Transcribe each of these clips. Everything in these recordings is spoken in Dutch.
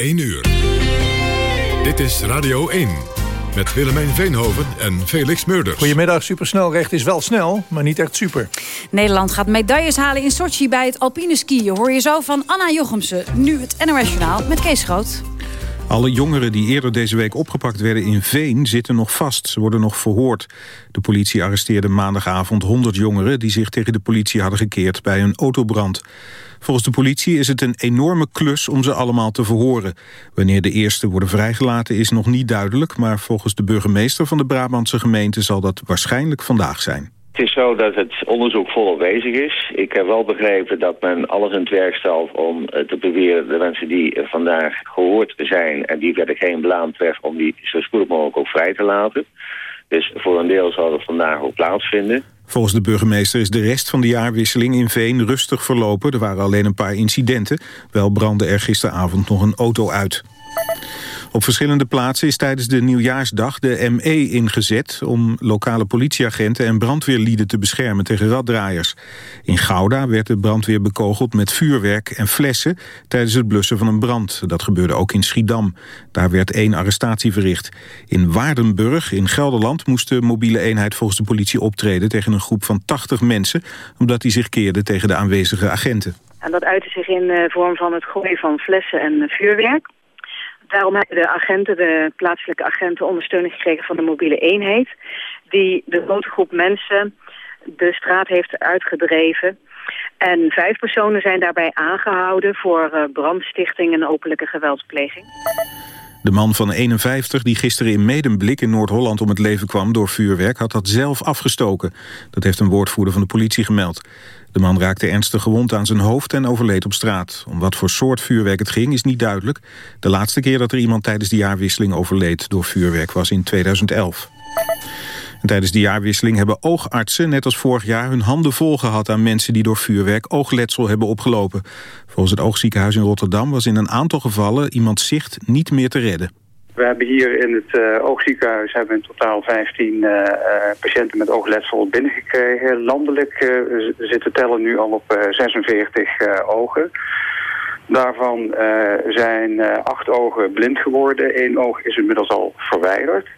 1 uur. Dit is Radio 1. Met Willemijn Veenhoven en Felix Meurders. Goedemiddag, supersnelrecht is wel snel, maar niet echt super. Nederland gaat medailles halen in Sochi bij het alpine skiën. Hoor je zo van Anna Jochemsen. Nu het NOS Journaal met Kees Groot. Alle jongeren die eerder deze week opgepakt werden in Veen zitten nog vast. Ze worden nog verhoord. De politie arresteerde maandagavond 100 jongeren... die zich tegen de politie hadden gekeerd bij een autobrand. Volgens de politie is het een enorme klus om ze allemaal te verhoren. Wanneer de eerste worden vrijgelaten is nog niet duidelijk... maar volgens de burgemeester van de Brabantse gemeente zal dat waarschijnlijk vandaag zijn. Is zo dat het onderzoek volop bezig is. Ik heb wel begrepen dat men alles in het werk stelt om eh, te proberen de mensen die vandaag gehoord zijn en die verder geen belaamd weg om die zo spoedig mogelijk ook vrij te laten. Dus voor een deel zal het vandaag ook plaatsvinden. Volgens de burgemeester is de rest van de jaarwisseling in Veen rustig verlopen. Er waren alleen een paar incidenten. Wel brandde er gisteravond nog een auto uit. Op verschillende plaatsen is tijdens de nieuwjaarsdag de ME ingezet... om lokale politieagenten en brandweerlieden te beschermen tegen raddraaiers. In Gouda werd de brandweer bekogeld met vuurwerk en flessen... tijdens het blussen van een brand. Dat gebeurde ook in Schiedam. Daar werd één arrestatie verricht. In Waardenburg in Gelderland moest de mobiele eenheid volgens de politie optreden... tegen een groep van 80 mensen... omdat die zich keerden tegen de aanwezige agenten. En dat uitte zich in de vorm van het gooien van flessen en vuurwerk. Daarom hebben de agenten, de plaatselijke agenten, ondersteuning gekregen van de mobiele eenheid. Die de grote groep mensen de straat heeft uitgedreven. En vijf personen zijn daarbij aangehouden voor uh, brandstichting en openlijke geweldspleging. De man van 51 die gisteren in Medemblik in Noord-Holland om het leven kwam door vuurwerk had dat zelf afgestoken. Dat heeft een woordvoerder van de politie gemeld. De man raakte ernstig gewond aan zijn hoofd en overleed op straat. Om wat voor soort vuurwerk het ging is niet duidelijk. De laatste keer dat er iemand tijdens de jaarwisseling overleed door vuurwerk was in 2011. En tijdens de jaarwisseling hebben oogartsen, net als vorig jaar... hun handen vol gehad aan mensen die door vuurwerk oogletsel hebben opgelopen. Volgens het oogziekenhuis in Rotterdam was in een aantal gevallen... iemand zicht niet meer te redden. We hebben hier in het uh, oogziekenhuis hebben in totaal 15 uh, uh, patiënten met oogletsel binnengekregen. Landelijk zitten tellen nu al op 46 ogen. Daarvan zijn acht ogen blind geworden. Eén oog is inmiddels al verwijderd.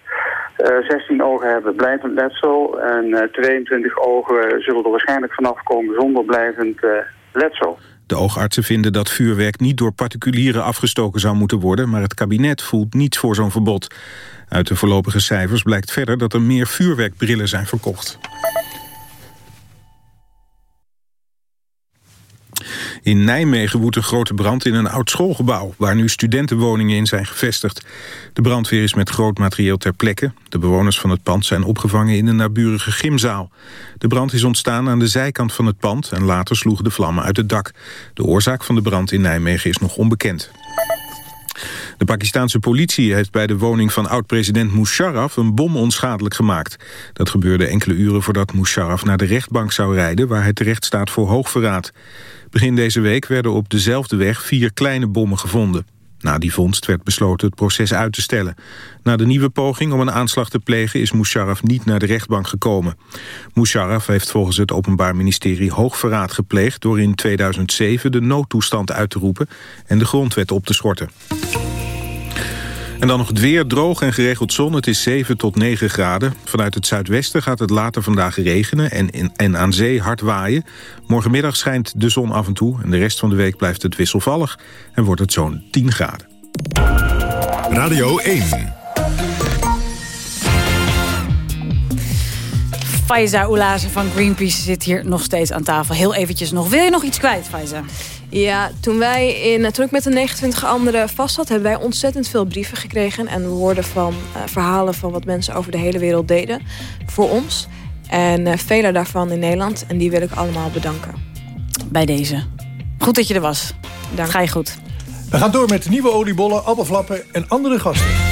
16 ogen hebben blijvend letsel. En 22 ogen zullen er waarschijnlijk vanaf komen zonder blijvend letsel. De oogartsen vinden dat vuurwerk niet door particulieren afgestoken zou moeten worden... maar het kabinet voelt niets voor zo'n verbod. Uit de voorlopige cijfers blijkt verder dat er meer vuurwerkbrillen zijn verkocht. In Nijmegen woedt een grote brand in een oud schoolgebouw... waar nu studentenwoningen in zijn gevestigd. De brandweer is met groot materieel ter plekke. De bewoners van het pand zijn opgevangen in een naburige gymzaal. De brand is ontstaan aan de zijkant van het pand... en later sloegen de vlammen uit het dak. De oorzaak van de brand in Nijmegen is nog onbekend. De Pakistanse politie heeft bij de woning van oud-president Musharraf een bom onschadelijk gemaakt. Dat gebeurde enkele uren voordat Musharraf naar de rechtbank zou rijden... waar hij terecht staat voor hoogverraad. Begin deze week werden op dezelfde weg vier kleine bommen gevonden. Na die vondst werd besloten het proces uit te stellen. Na de nieuwe poging om een aanslag te plegen is Musharraf niet naar de rechtbank gekomen. Musharraf heeft volgens het Openbaar Ministerie hoogverraad gepleegd... door in 2007 de noodtoestand uit te roepen en de grondwet op te schorten. En dan nog het weer, droog en geregeld zon. Het is 7 tot 9 graden. Vanuit het zuidwesten gaat het later vandaag regenen en, in, en aan zee hard waaien. Morgenmiddag schijnt de zon af en toe. En de rest van de week blijft het wisselvallig en wordt het zo'n 10 graden. Radio 1. Faiza Oulazen van Greenpeace zit hier nog steeds aan tafel. Heel eventjes nog. Wil je nog iets kwijt, Faiza? Ja, toen, wij in, toen ik met de 29 anderen vast zat... hebben wij ontzettend veel brieven gekregen... en woorden van uh, verhalen van wat mensen over de hele wereld deden voor ons. En uh, vele daarvan in Nederland. En die wil ik allemaal bedanken. Bij deze. Goed dat je er was. Dank. Ga je goed. We gaan door met nieuwe oliebollen, appelflappen en andere gasten.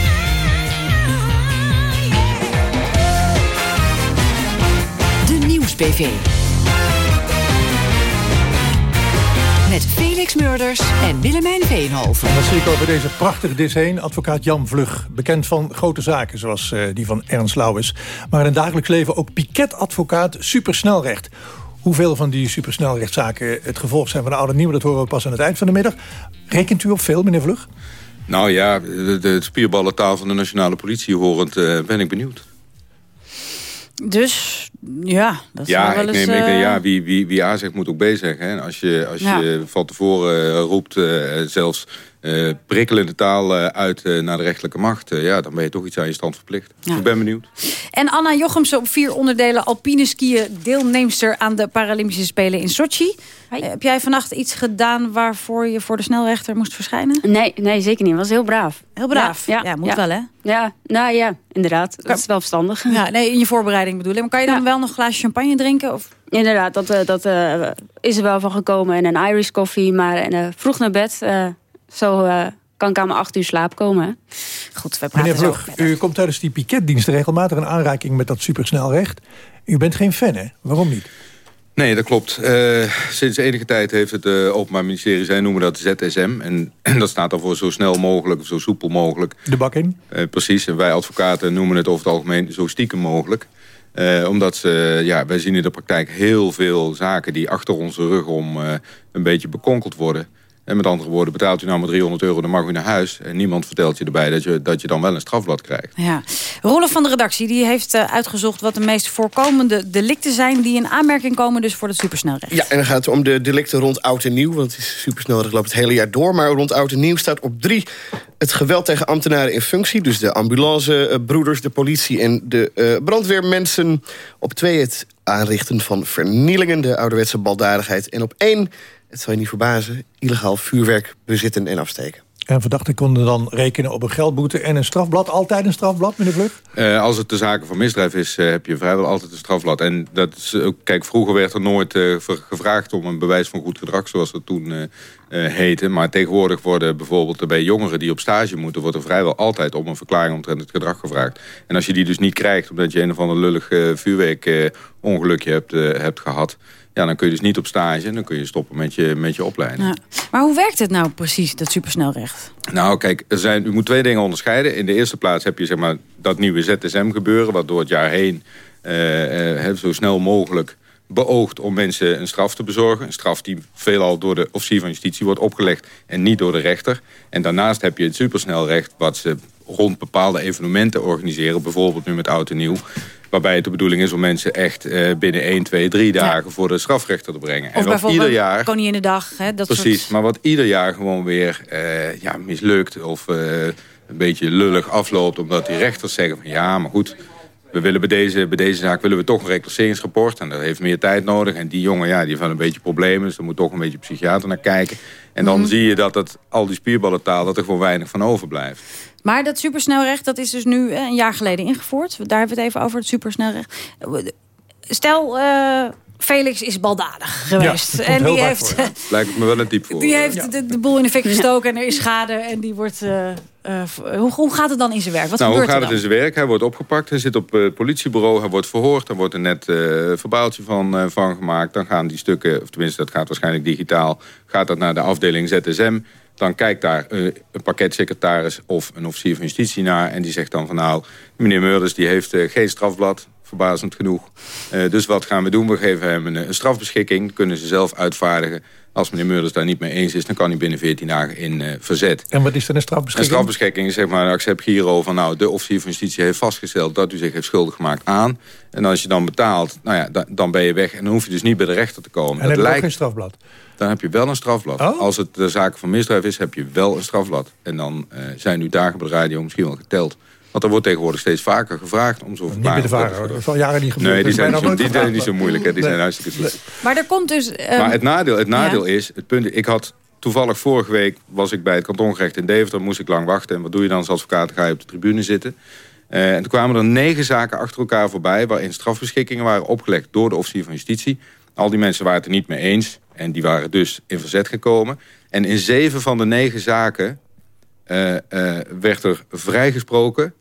Met Felix Murders en Willemijn Veenhoven. En dan zie ik over deze prachtige dis heen advocaat Jan Vlug. Bekend van grote zaken zoals uh, die van Ernst Lauwers. Maar in het dagelijks leven ook piketadvocaat supersnelrecht. Hoeveel van die supersnelrechtszaken het gevolg zijn van de oude nieuwe... dat horen we pas aan het eind van de middag. Rekent u op veel, meneer Vlug? Nou ja, de, de spierballentaal van de nationale politie horend uh, ben ik benieuwd. Dus ja, dat ja, wel eens... Ik neem, uh... ja, wie, wie, wie A zegt moet ook B zeggen. Hè. Als je, als ja. je van tevoren roept, uh, zelfs uh, prikkelende taal uit naar de rechterlijke macht... ja, dan ben je toch iets aan je stand verplicht. Ja. Ik ben benieuwd. En Anna Jochemsen op vier onderdelen alpine skiën... deelnemster aan de Paralympische Spelen in Sochi. heb jij vannacht iets gedaan waarvoor je voor de snelrechter moest verschijnen? Nee, nee zeker niet. was heel braaf. Heel braaf? Ja, ja, moet wel hè? Ja, nou ja, inderdaad. Dat is wel verstandig. Ja, nee, in je voorbereiding bedoel ik. Maar kan je dan wel nog een glaasje champagne drinken? Of? Inderdaad, dat, dat uh, is er wel van gekomen. En een Irish koffie, maar uh, vroeg naar bed. Zo kan ik aan mijn acht uur slaap komen. Goed, we praten Meneer u komt tijdens die piketdienst regelmatig in aanraking met dat supersnelrecht. U bent geen fan, hè? Waarom niet? Nee, dat klopt. Uh, sinds enige tijd heeft het uh, Openbaar Ministerie, zij noemen dat ZSM. En, en, dat staat dan voor zo snel mogelijk, of zo soepel mogelijk. De bak in? Uh, precies, en wij advocaten noemen het over het algemeen zo stiekem mogelijk. omdat ze, ja, wij zien in de praktijk heel veel zaken die achter onze rug om een beetje bekonkeld worden. En met andere woorden, betaalt u nou maar 300 euro, dan mag u naar huis. En niemand vertelt je erbij dat je, dat je dan wel een strafblad krijgt. Ja. Roelof van de redactie die heeft uh, uitgezocht wat de meest voorkomende delicten zijn... die in aanmerking komen dus voor het supersnelrecht. Ja, en dan gaat het om de delicten rond oud en nieuw. Want het is supersnelrecht loopt het hele jaar door. Maar rond oud en nieuw staat op drie het geweld tegen ambtenaren in functie. Dus de ambulancebroeders, de politie en de uh, brandweermensen. Op twee het aanrichten van vernielingen, de ouderwetse baldadigheid. En op één het zal je niet verbazen, illegaal vuurwerk bezitten en afsteken. En verdachten konden dan rekenen op een geldboete en een strafblad. Altijd een strafblad, meneer Vlug? Uh, als het de zaken van misdrijf is, uh, heb je vrijwel altijd een strafblad. En dat is, uh, kijk, vroeger werd er nooit gevraagd om een bewijs van goed gedrag, zoals dat toen heette. Maar tegenwoordig worden bijvoorbeeld bij jongeren die op stage moeten, wordt er vrijwel altijd om een verklaring omtrent het gedrag gevraagd. En als je die dus niet krijgt, omdat je een of ander lullig vuurwerkongelukje hebt, hebt gehad ja, dan kun je dus niet op stage en dan kun je stoppen met je, met je opleiding. Ja. Maar hoe werkt het nou precies, dat supersnelrecht? Nou, kijk, er zijn, u moet twee dingen onderscheiden. In de eerste plaats heb je zeg maar, dat nieuwe ZSM gebeuren... wat door het jaar heen uh, uh, zo snel mogelijk beoogt om mensen een straf te bezorgen. Een straf die veelal door de officier van justitie wordt opgelegd... en niet door de rechter. En daarnaast heb je het supersnelrecht... wat ze rond bepaalde evenementen organiseren. Bijvoorbeeld nu met Oud en Nieuw. Waarbij het de bedoeling is om mensen echt uh, binnen 1, 2, 3 dagen... Ja. voor de strafrechter te brengen. Of en wat ieder jaar, dag. Hè, dat precies, soort... maar wat ieder jaar gewoon weer uh, ja, mislukt... of uh, een beetje lullig afloopt... omdat die rechters zeggen van ja, maar goed... We willen bij, deze, bij deze zaak willen we toch een reclasseringsrapport. En dat heeft meer tijd nodig. En die jongen ja, die heeft wel een beetje problemen. Dus er moet toch een beetje psychiater naar kijken. En dan mm. zie je dat het, al die spierballentaal... dat er gewoon weinig van overblijft. Maar dat supersnelrecht, dat is dus nu een jaar geleden ingevoerd. Daar hebben we het even over, het supersnelrecht. Stel, uh, Felix is baldadig geweest. Ja, en die heeft, ja. Lijkt me wel een voor. Die heeft ja. de, de, boel in de fik gestoken en er is schade. En die wordt, uh, uh, hoe, hoe, gaat het dan in zijn werk? Wat nou, hoe gaat het in zijn werk? Hij wordt opgepakt, hij zit op het politiebureau, hij wordt verhoord. Er wordt er net een verbaaltje van, van gemaakt. Dan gaan die stukken, of tenminste dat gaat waarschijnlijk digitaal... gaat dat naar de afdeling ZSM... Dan kijkt daar een pakketsecretaris of een officier van justitie naar... en die zegt dan van nou, meneer Meurders die heeft geen strafblad, verbazend genoeg. Uh, dus wat gaan we doen? We geven hem een, een strafbeschikking, kunnen ze zelf uitvaardigen. Als meneer Meurders daar niet mee eens is, dan kan hij binnen 14 dagen in uh, verzet. En wat is dan een strafbeschikking? Een strafbeschikking is zeg maar een accept Giro van nou, de officier van justitie heeft vastgesteld dat u zich heeft schuldig gemaakt aan. En als je dan betaalt, nou ja, dan, dan ben je weg en dan hoef je dus niet bij de rechter te komen. En dat heb lijkt... geen strafblad? Dan heb je wel een strafblad. Oh? Als het de zaken van misdrijf is, heb je wel een strafblad. En dan uh, zijn uw dagen bij de radio misschien wel geteld. Want er wordt tegenwoordig steeds vaker gevraagd om zo'n Niet bij de varen, dat is al jaren niet gebeurd. Nee, die zijn, zo, die zijn niet zo moeilijk. Hè. Die nee. zijn hartstikke goed. Maar er komt dus... Um, maar het nadeel, het nadeel ja. is, het punt, ik had toevallig vorige week was ik bij het kantongerecht in Deventer, moest ik lang wachten. En wat doe je dan als advocaat? Dan ga je op de tribune zitten. Uh, en toen kwamen er negen zaken achter elkaar voorbij... waarin strafbeschikkingen waren opgelegd door de officier van justitie. Al die mensen waren het er niet mee eens. En die waren dus in verzet gekomen. En in zeven van de negen zaken uh, uh, werd er vrijgesproken...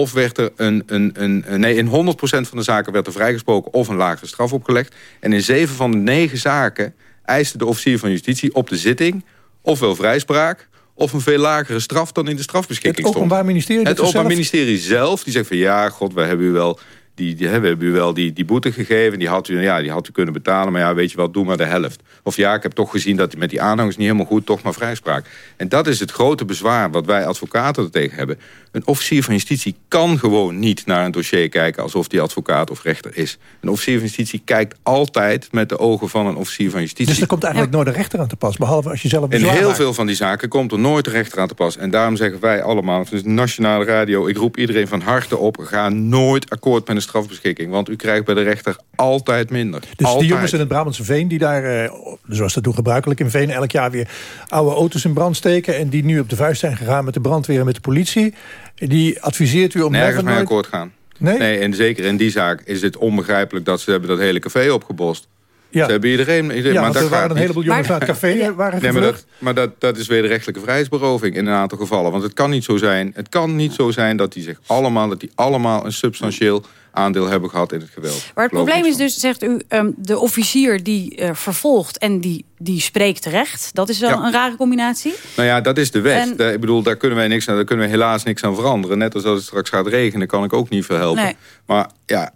of werd er een... een, een, nee, in 100% van de zaken werd er vrijgesproken... of een lagere straf opgelegd. En in zeven van de negen zaken eiste de officier van justitie op de zitting... ofwel vrijspraak of een veel lagere straf dan in de strafbeschikking Het Openbaar Ministerie? Het Openbaar zelf... Ministerie zelf, die zegt van ja, god, we hebben u wel die, die, we hebben u wel die, die boete gegeven. Die had, u, ja, die had u kunnen betalen. Maar ja, weet je wat, doe maar de helft. Of ja, ik heb toch gezien dat met die aanhangers niet helemaal goed... toch maar vrijspraak. En dat is het grote bezwaar wat wij advocaten er tegen hebben. Een officier van justitie kan gewoon niet naar een dossier kijken... alsof die advocaat of rechter is. Een officier van justitie kijkt altijd met de ogen van een officier van justitie. Dus er komt eigenlijk nooit een rechter aan te pas, behalve als je zelf In heel veel van die zaken komt er nooit een rechter aan te pas. En daarom zeggen wij allemaal, dus nationale radio... ik roep iedereen van harte op, ga nooit akkoord met een strafbeschikking. Want u krijgt bij de rechter altijd minder. Dus altijd. die jongens in het Brabantse Veen... die daar, eh, zoals dat doen gebruikelijk in Veen... elk jaar weer oude auto's in brand steken... en die nu op de vuist zijn gegaan met de brandweer en met de politie... die adviseert u om... Nergens mee nooit- akkoord gaan. Nee? nee? En zeker in die zaak is het onbegrijpelijk... dat ze hebben dat hele café opgebost. Ja. Ze hebben iedereen... iedereen Ja, maar er waren een heleboel jongens naar het café waren Nee, maar dat, maar dat, dat is wederrechtelijke vrijheidsberoving in een aantal gevallen. Want het kan niet zo zijn, het kan niet zo zijn dat die zich allemaal, dat die allemaal een substantieel aandeel hebben gehad in het geweld. Maar het probleem is dus, zegt u, ehm, de officier die eh, vervolgt en die, die spreekt terecht. Dat is wel Ja. een rare combinatie. Nou ja, dat is de wet. En- Daar, ik bedoel, daar kunnen wij niks aan, daar kunnen we helaas niks aan veranderen. Net als dat het straks gaat regenen, kan ik ook niet veel helpen. Nee. Maar ja,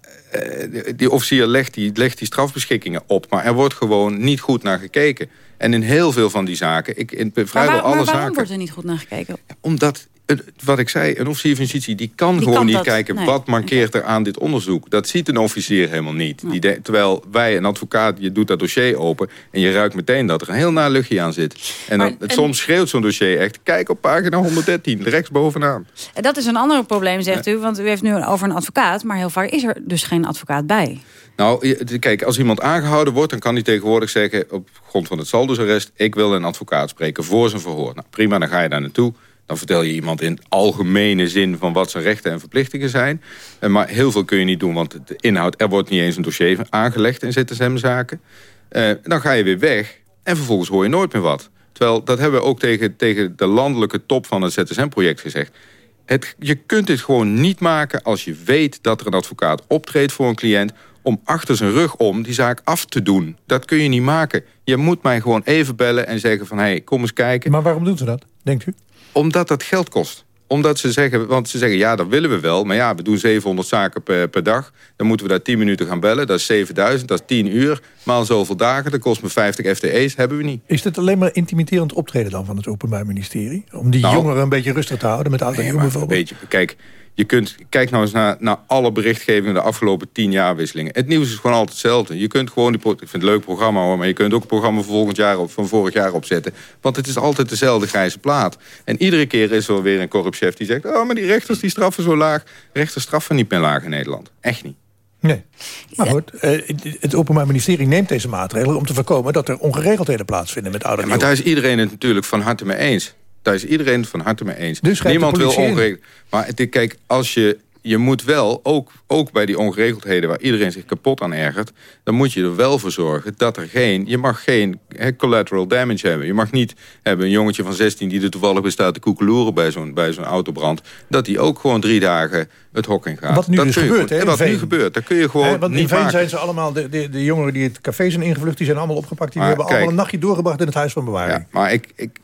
die officier legt die, legt die strafbeschikkingen op. Maar er wordt gewoon niet goed naar gekeken. En in heel veel van die zaken, ik, in vrijwel alle waarom zaken... wordt er niet goed naar gekeken? Omdat, wat ik zei, een officier van justitie... die kan Die gewoon kan niet dat, kijken nee. wat mankeert er aan dit onderzoek. Dat ziet een officier helemaal niet. Die de- terwijl wij, een advocaat, je doet dat dossier open... en je ruikt meteen dat er een heel naar luchtje aan zit. En, dan, Maar- het, en- soms schreeuwt zo'n dossier echt... kijk op pagina 113, rechtsbovenaan. En Dat is een ander probleem, zegt u. Want u heeft nu over een advocaat. Maar heel vaak is er dus geen advocaat bij. Nou, kijk, als iemand aangehouden wordt... dan kan hij tegenwoordig zeggen, op grond van het saldusarrest... ik wil een advocaat spreken voor zijn verhoor. Nou, prima, dan ga je daar naartoe. Dan vertel je iemand in algemene zin... van wat zijn rechten en verplichtingen zijn. Eh, Maar heel veel kun je niet doen, want de inhoud... er wordt niet eens een dossier aangelegd in ZSM-zaken. Eh, dan ga je weer weg en vervolgens hoor je nooit meer wat. Terwijl, dat hebben we ook tegen, tegen de landelijke top van het ZSM-project gezegd. Het, je kunt dit gewoon niet maken als je weet dat er een advocaat optreedt voor een cliënt... om achter zijn rug om die zaak af te doen. Dat kun je niet maken. Je moet mij gewoon even bellen en zeggen van... hé, hey, kom eens kijken. Maar waarom doen ze dat, denkt u? Omdat dat geld kost. Omdat ze zeggen, want ze zeggen, ja, dat willen we wel. Maar ja, we doen 700 zaken per, per dag. Dan moeten we daar 10 minuten gaan bellen. Dat is 7000, dat is 10 uur. Maal zoveel dagen, dat kost me 50 FTE's. Hebben we niet. Is dit alleen maar intimiderend optreden dan van het Openbaar Ministerie? Om die Nou. jongeren een beetje rustig te houden met oud en Nee, bijvoorbeeld? Weet je, kijk, je kunt, kijk nou eens naar, naar alle berichtgevingen de afgelopen tien jaar wisselingen. Het nieuws is gewoon altijd hetzelfde. Je kunt gewoon, die, ik vind het een leuk programma hoor, maar je kunt ook een programma van, volgend jaar op, van vorig jaar opzetten. Want het is altijd dezelfde grijze plaat. En iedere keer is er weer een corruptchef die zegt, oh maar die rechters die straffen zo laag. Rechters straffen niet meer laag in Nederland. Echt niet. Nee. Maar goed, eh, het Openbaar Ministerie neemt deze maatregelen... om te voorkomen dat er ongeregeldheden plaatsvinden met oud en Ja, maar daar is iedereen het natuurlijk van harte mee eens. Daar is iedereen van harte mee eens. Dus Niemand wil ongeregeld. Maar het, kijk, als je, je moet wel, ook, ook bij die ongeregeldheden waar iedereen zich kapot aan ergert, dan moet je er wel voor zorgen dat er geen, je mag geen collateral damage hebben. Je mag niet hebben een jongetje van 16 die er toevallig bestaat te koekeloeren bij zo'n bij zo'n autobrand, dat die ook gewoon drie dagen het hok in gaat. Wat nu dat dus gebeurt, hè, Wat nu gebeurt, dat kun je gewoon Hè, want in niet Veen maken. zijn ze allemaal, de, de, de jongeren die het café zijn ingevlucht... die zijn allemaal opgepakt. Die Maar hebben allemaal een nachtje doorgebracht in het huis van bewaring. Ja, maar ik, ik,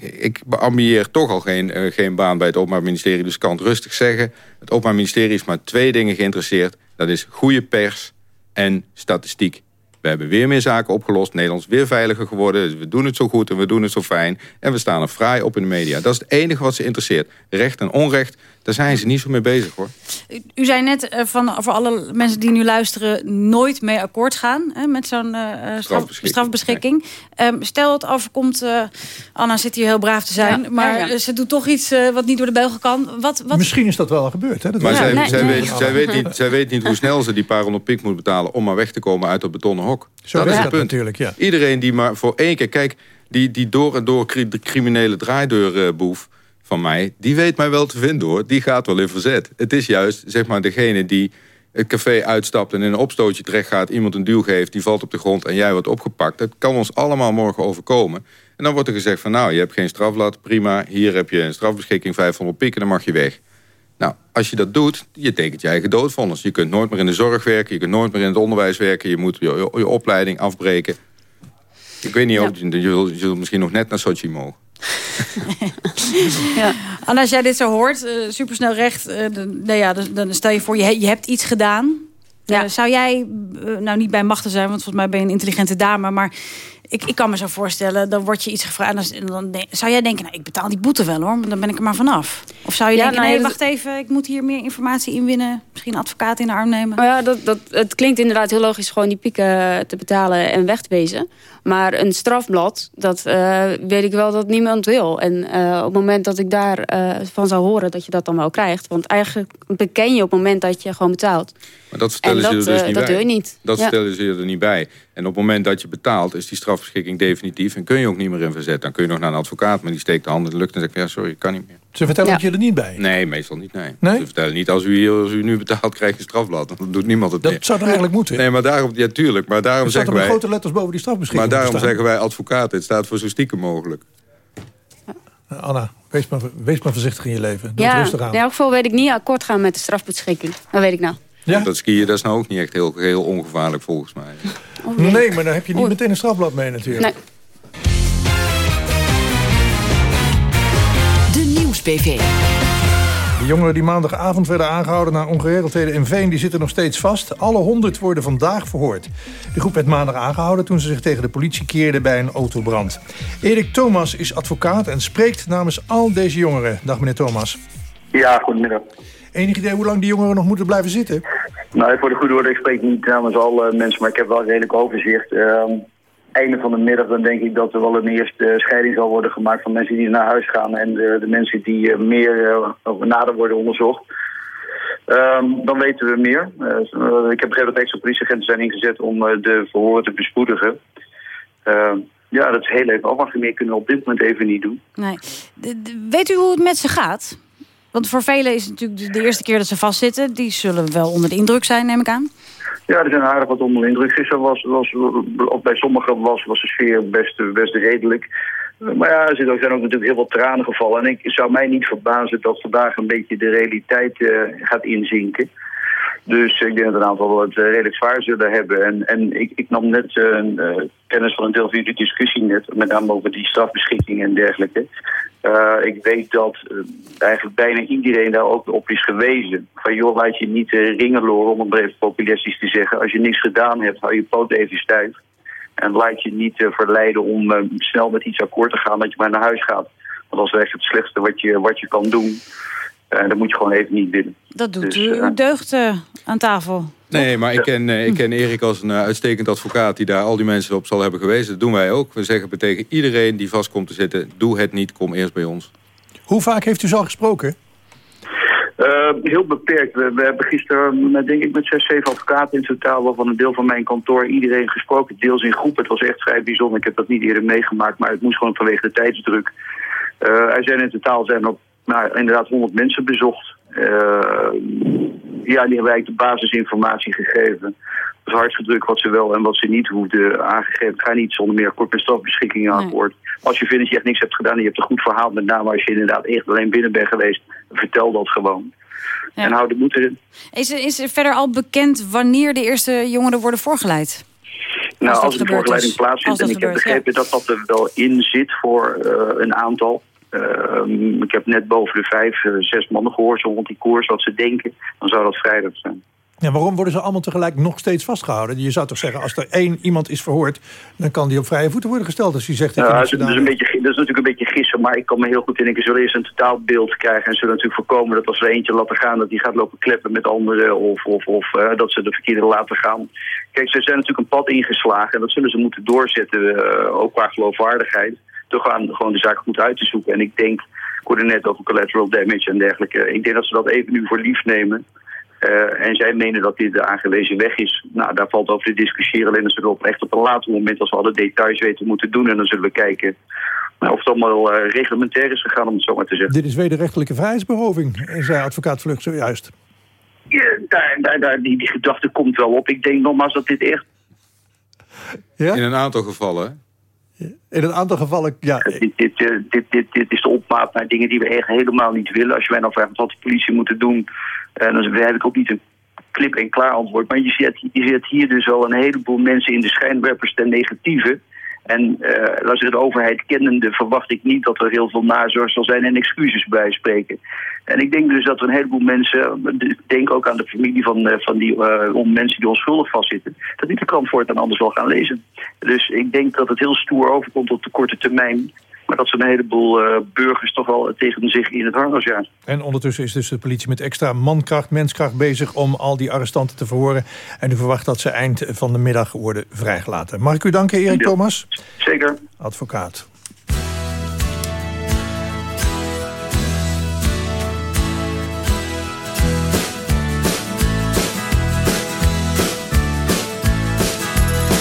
ik ambieer toch al geen, eh, geen baan bij het Openbaar Ministerie. Dus ik kan het rustig zeggen. Het Openbaar Ministerie is maar twee dingen geïnteresseerd. Dat is goede pers en statistiek. We hebben weer meer zaken opgelost. Nederland is weer veiliger geworden. We doen het zo goed en we doen het zo fijn. En we staan er fraai op in de media. Dat is het enige wat ze interesseert. Recht en onrecht, daar zijn ze niet zo mee bezig hoor. U, u zei net eh, van voor alle mensen die nu luisteren... nooit mee akkoord gaan hè, met zo'n eh, eh, straf, Strafbeschikking. Ehm, stel het overkomt... eh, Anna zit hier heel braaf te zijn... Ja, maar ja, ja. ze doet toch iets eh, wat niet door de beugel kan. Wat, wat, Misschien is dat wel al gebeurd. Hè? Dat Maar zij, ik nee, zij, nee. Weet, zij, weet niet, zij weet niet hoe snel ze die paar honderd pik moet betalen... om maar weg te komen uit dat betonnen hok. Zo dat is dat het punt. natuurlijk, ja. Iedereen die maar voor één keer... Kijk, die, die door en door cri- de criminele draaideurboef van mij... die weet mij wel te vinden hoor. Die gaat wel in verzet. Het is juist zeg maar degene die het café uitstapt... en in een opstootje terecht gaat, iemand een duw geeft... die valt op de grond en jij wordt opgepakt. Dat kan ons allemaal morgen overkomen. En dan wordt er gezegd van nou, je hebt geen strafblad, prima. Hier heb je een strafbeschikking, 500 pikken, dan mag je weg. Nou, als je dat doet, je tekent je eigen doodvonnis. Je kunt nooit meer in de zorg werken, je kunt nooit meer in het onderwijs werken... je moet je, je, je opleiding afbreken. Ik weet niet, of je, je zult misschien nog net naar Sochi mogen. ja. En als jij dit zo hoort, uh, supersnel recht... Uh, nou ja, dan, dan, stel je voor, je, je hebt iets gedaan. Ja. zou jij, nou niet bij machten zijn... want volgens mij ben je een intelligente dame... maar ik, ik kan me zo voorstellen, dan word je iets gevraagd... en dan, zou jij denken, nou, ik betaal die boete wel hoor... maar dan ben ik er maar vanaf. Of zou je denken, nou, nee, wacht even... ik moet hier meer informatie inwinnen... misschien een advocaat in de arm nemen? Oh ja, dat, dat, het klinkt inderdaad heel logisch... gewoon die pieken te betalen en weg te wezen. Maar een strafblad, dat uh, weet ik wel dat niemand wil. En uh, op het moment dat ik daarvan uh, van zou horen dat je dat dan wel krijgt. Want eigenlijk beken je op het moment dat je gewoon betaalt. Maar dat vertellen ze er dus niet dat bij. doe je niet. Dat ja. vertellen ze er niet bij. En op het moment dat je betaalt is die strafbeschikking definitief. En kun je ook niet meer in verzet. Dan kun je nog naar een advocaat, maar die steekt de hand in de lucht. En zegt, ja sorry, ik kan niet meer. Ze vertellen ja. je er niet bij? Nee, meestal niet. Nee. nee? Ze vertellen niet, als u, hier, als u nu betaalt, krijg je een strafblad. Dan doet niemand het dat meer. Dat zou er eigenlijk moeten. Nee, maar daarom, ja tuurlijk. Maar daarom er zeggen wij... grote letters boven die strafbeschikking Maar daarom zeggen wij advocaat. Het staat voor zo stiekem mogelijk. Anna, wees maar, wees maar voorzichtig in je leven. Doe ja, rustig aan. in elk geval weet ik niet akkoord gaan met de strafbeschikking. Dat weet ik nou. Ja? Dat skiën dat is nou ook niet echt heel, heel ongevaarlijk volgens mij. Oh, nee. nee. maar dan heb je niet Oei. meteen een strafblad mee natuurlijk. Nee. De jongeren die maandagavond werden aangehouden na ongeregeldheden in Veen... die zitten nog steeds vast. Alle honderd worden vandaag verhoord. De groep werd maandag aangehouden toen ze zich tegen de politie keerden bij een autobrand. Erik Thomas is advocaat en spreekt namens al deze jongeren. Dag meneer Thomas. Ja, goedemiddag. Enig idee hoe lang die jongeren nog moeten blijven zitten? Nou, voor de goede orde, ik spreek niet namens alle mensen, maar ik heb wel redelijk overzicht. Uh, einde van de middag dan denk ik dat er wel een eerste scheiding zal worden gemaakt van mensen die naar huis gaan en de, de mensen die uh, meer uh, nader worden onderzocht. Um, dan weten we meer. Ik heb begrepen dat extra politieagenten zijn ingezet om de verhoren te bespoedigen. Uh, ja, dat is heel even afwachten. Meer kunnen we op dit moment even niet doen. Nee. De, de, weet u hoe het met ze gaat? Want voor velen is het natuurlijk de eerste keer dat ze vastzitten. Die zullen wel onder de indruk zijn, neem ik aan. Ja, er zijn aardig wat onder de indruk. Was, was, of bij sommigen was, was de sfeer best, best redelijk. Maar ja, er zijn ook natuurlijk heel veel tranen gevallen. En ik zou mij niet verbazen dat vandaag een beetje de realiteit uh, gaat inzinken. Dus ik denk dat een aantal het redelijk zwaar zullen hebben. En, en ik, ik nam net uh, kennis van een deel van jullie discussie net, met name over die strafbeschikking en dergelijke. Ik weet dat eigenlijk bijna iedereen daar ook op is gewezen. Van joh, laat je niet ringen loren, om het even populistisch te zeggen. Als je niks gedaan hebt, hou je poot even stijf. En laat je niet verleiden om snel met iets akkoord te gaan, dat je maar naar huis gaat. Want dat is echt het slechtste wat je, wat je kan doen. En dat moet je gewoon even niet binnen. Dat doet dus, u deugd aan tafel. Nee, maar ik ken, ik ken Erik als een uitstekend advocaat... die daar al die mensen op zal hebben gewezen. Dat doen wij ook. We zeggen tegen iedereen die vast komt te zitten... doe het niet, kom eerst bij ons. Hoe vaak heeft u zo gesproken? Uh, heel beperkt. We, we, hebben gisteren met, denk ik, met zes, zeven advocaten in totaal... waarvan een deel van mijn kantoor iedereen gesproken. Deels in groep. Het was echt vrij bijzonder. Ik heb dat niet eerder meegemaakt, maar het moest gewoon vanwege de tijdsdruk. Uh, er zijn in totaal zijn op, nou, inderdaad 100 mensen bezocht. Uh, ja, die hebben eigenlijk de basisinformatie gegeven. Het hartgedruk wat ze wel en wat ze niet hoefden aangegeven. Ga niet zonder meer kort met strafbeschikking akkoord. Nee. Als je vindt dat je echt niks hebt gedaan en je hebt een goed verhaal, met name als je inderdaad echt alleen binnen bent geweest, vertel dat gewoon. Ja. En hou de moed erin. Is er, is er verder al bekend wanneer de eerste jongeren worden voorgeleid? Nou, als, als de voorgeleiding plaatsvindt, en ik heb begrepen ja. dat dat er wel in zit voor uh, een aantal. Uh, ik heb net boven de vijf, uh, zes mannen gehoord, zo rond die koers, wat ze denken. Dan zou dat vrijdag zijn. Ja, waarom worden ze allemaal tegelijk nog steeds vastgehouden? Je zou toch zeggen, als er één iemand is verhoord... dan kan die op vrije voeten worden gesteld als hij zegt... Dat, ja, dat, is, dat, is een beetje, dat is natuurlijk een beetje gissen, maar ik kan me heel goed in. Ik zullen eerst een totaalbeeld krijgen en zullen natuurlijk voorkomen... dat als we eentje laten gaan, dat die gaat lopen kleppen met anderen... of, of, of uh, dat ze de verkeerde laten gaan. Kijk, ze zijn natuurlijk een pad ingeslagen... en dat zullen ze moeten doorzetten, uh, ook qua geloofwaardigheid... door gewoon, gewoon de zaak goed uit te zoeken. En ik denk, ik hoorde net over collateral damage en dergelijke... ik denk dat ze dat even nu voor lief nemen... Uh, en zij menen dat dit de aangewezen weg is. Nou, daar valt over te discussiëren. Alleen dat zullen we op echt op een later moment, als we alle details weten, moeten doen. En dan zullen we kijken nou, of het allemaal uh, reglementair is gegaan, om het zo maar te zeggen. Dit is wederrechtelijke vrijheidsberoving, zei advocaat Vlucht zojuist. Ja, daar, daar, daar, die, die gedachte komt wel op. Ik denk nogmaals dat dit echt... Ja? In een aantal gevallen, in een aantal gevallen, ja. Dit, dit, dit, dit, dit is de opmaat naar dingen die we echt helemaal niet willen. Als je mij nou vraagt wat de politie moet doen... En dan heb ik ook niet een klip en klaar antwoord. Maar je zet, je zet hier dus al een heleboel mensen in de schijnwerpers ten negatieve. En uh, laten we de overheid kennende verwacht ik niet dat er heel veel nazorg zal zijn en excuses bij spreken. En ik denk dus dat er een heleboel mensen, denk ook aan de familie van, van die uh, mensen die onschuldig vastzitten, dat die de krant voortaan anders wel gaan lezen. Dus ik denk dat het heel stoer overkomt op de korte termijn. Maar dat ze een heleboel uh, burgers toch wel tegen zich in het harnas ja. En ondertussen is dus de politie met extra mankracht, menskracht bezig... om al die arrestanten te verhoren. En u verwacht dat ze eind van de middag worden vrijgelaten. Mag ik u danken, Erik Ja. Thomas? Zeker. Advocaat.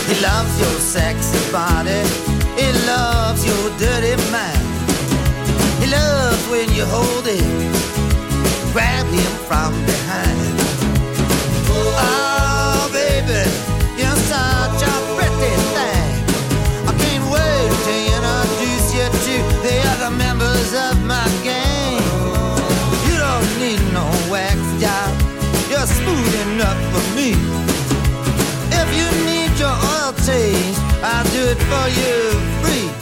He loves your sexy body. You hold him, grab him from behind. Oh, baby, you're such a pretty thing. I can't wait to introduce you to the other members of my gang. You don't need no wax job. You're smooth enough for me. If you need your oil change, I'll do it for you free.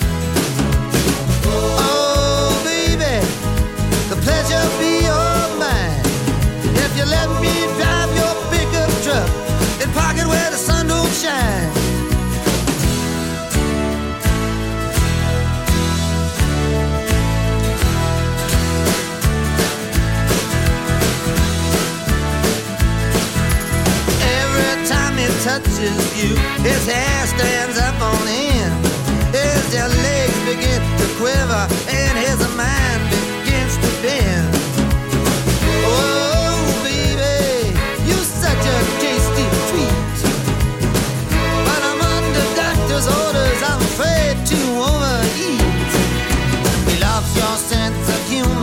Be. If you let me drive your pickup truck and where the sun don't shine. Every time he touches you, his hair stands up on end. His legs begin to quiver and his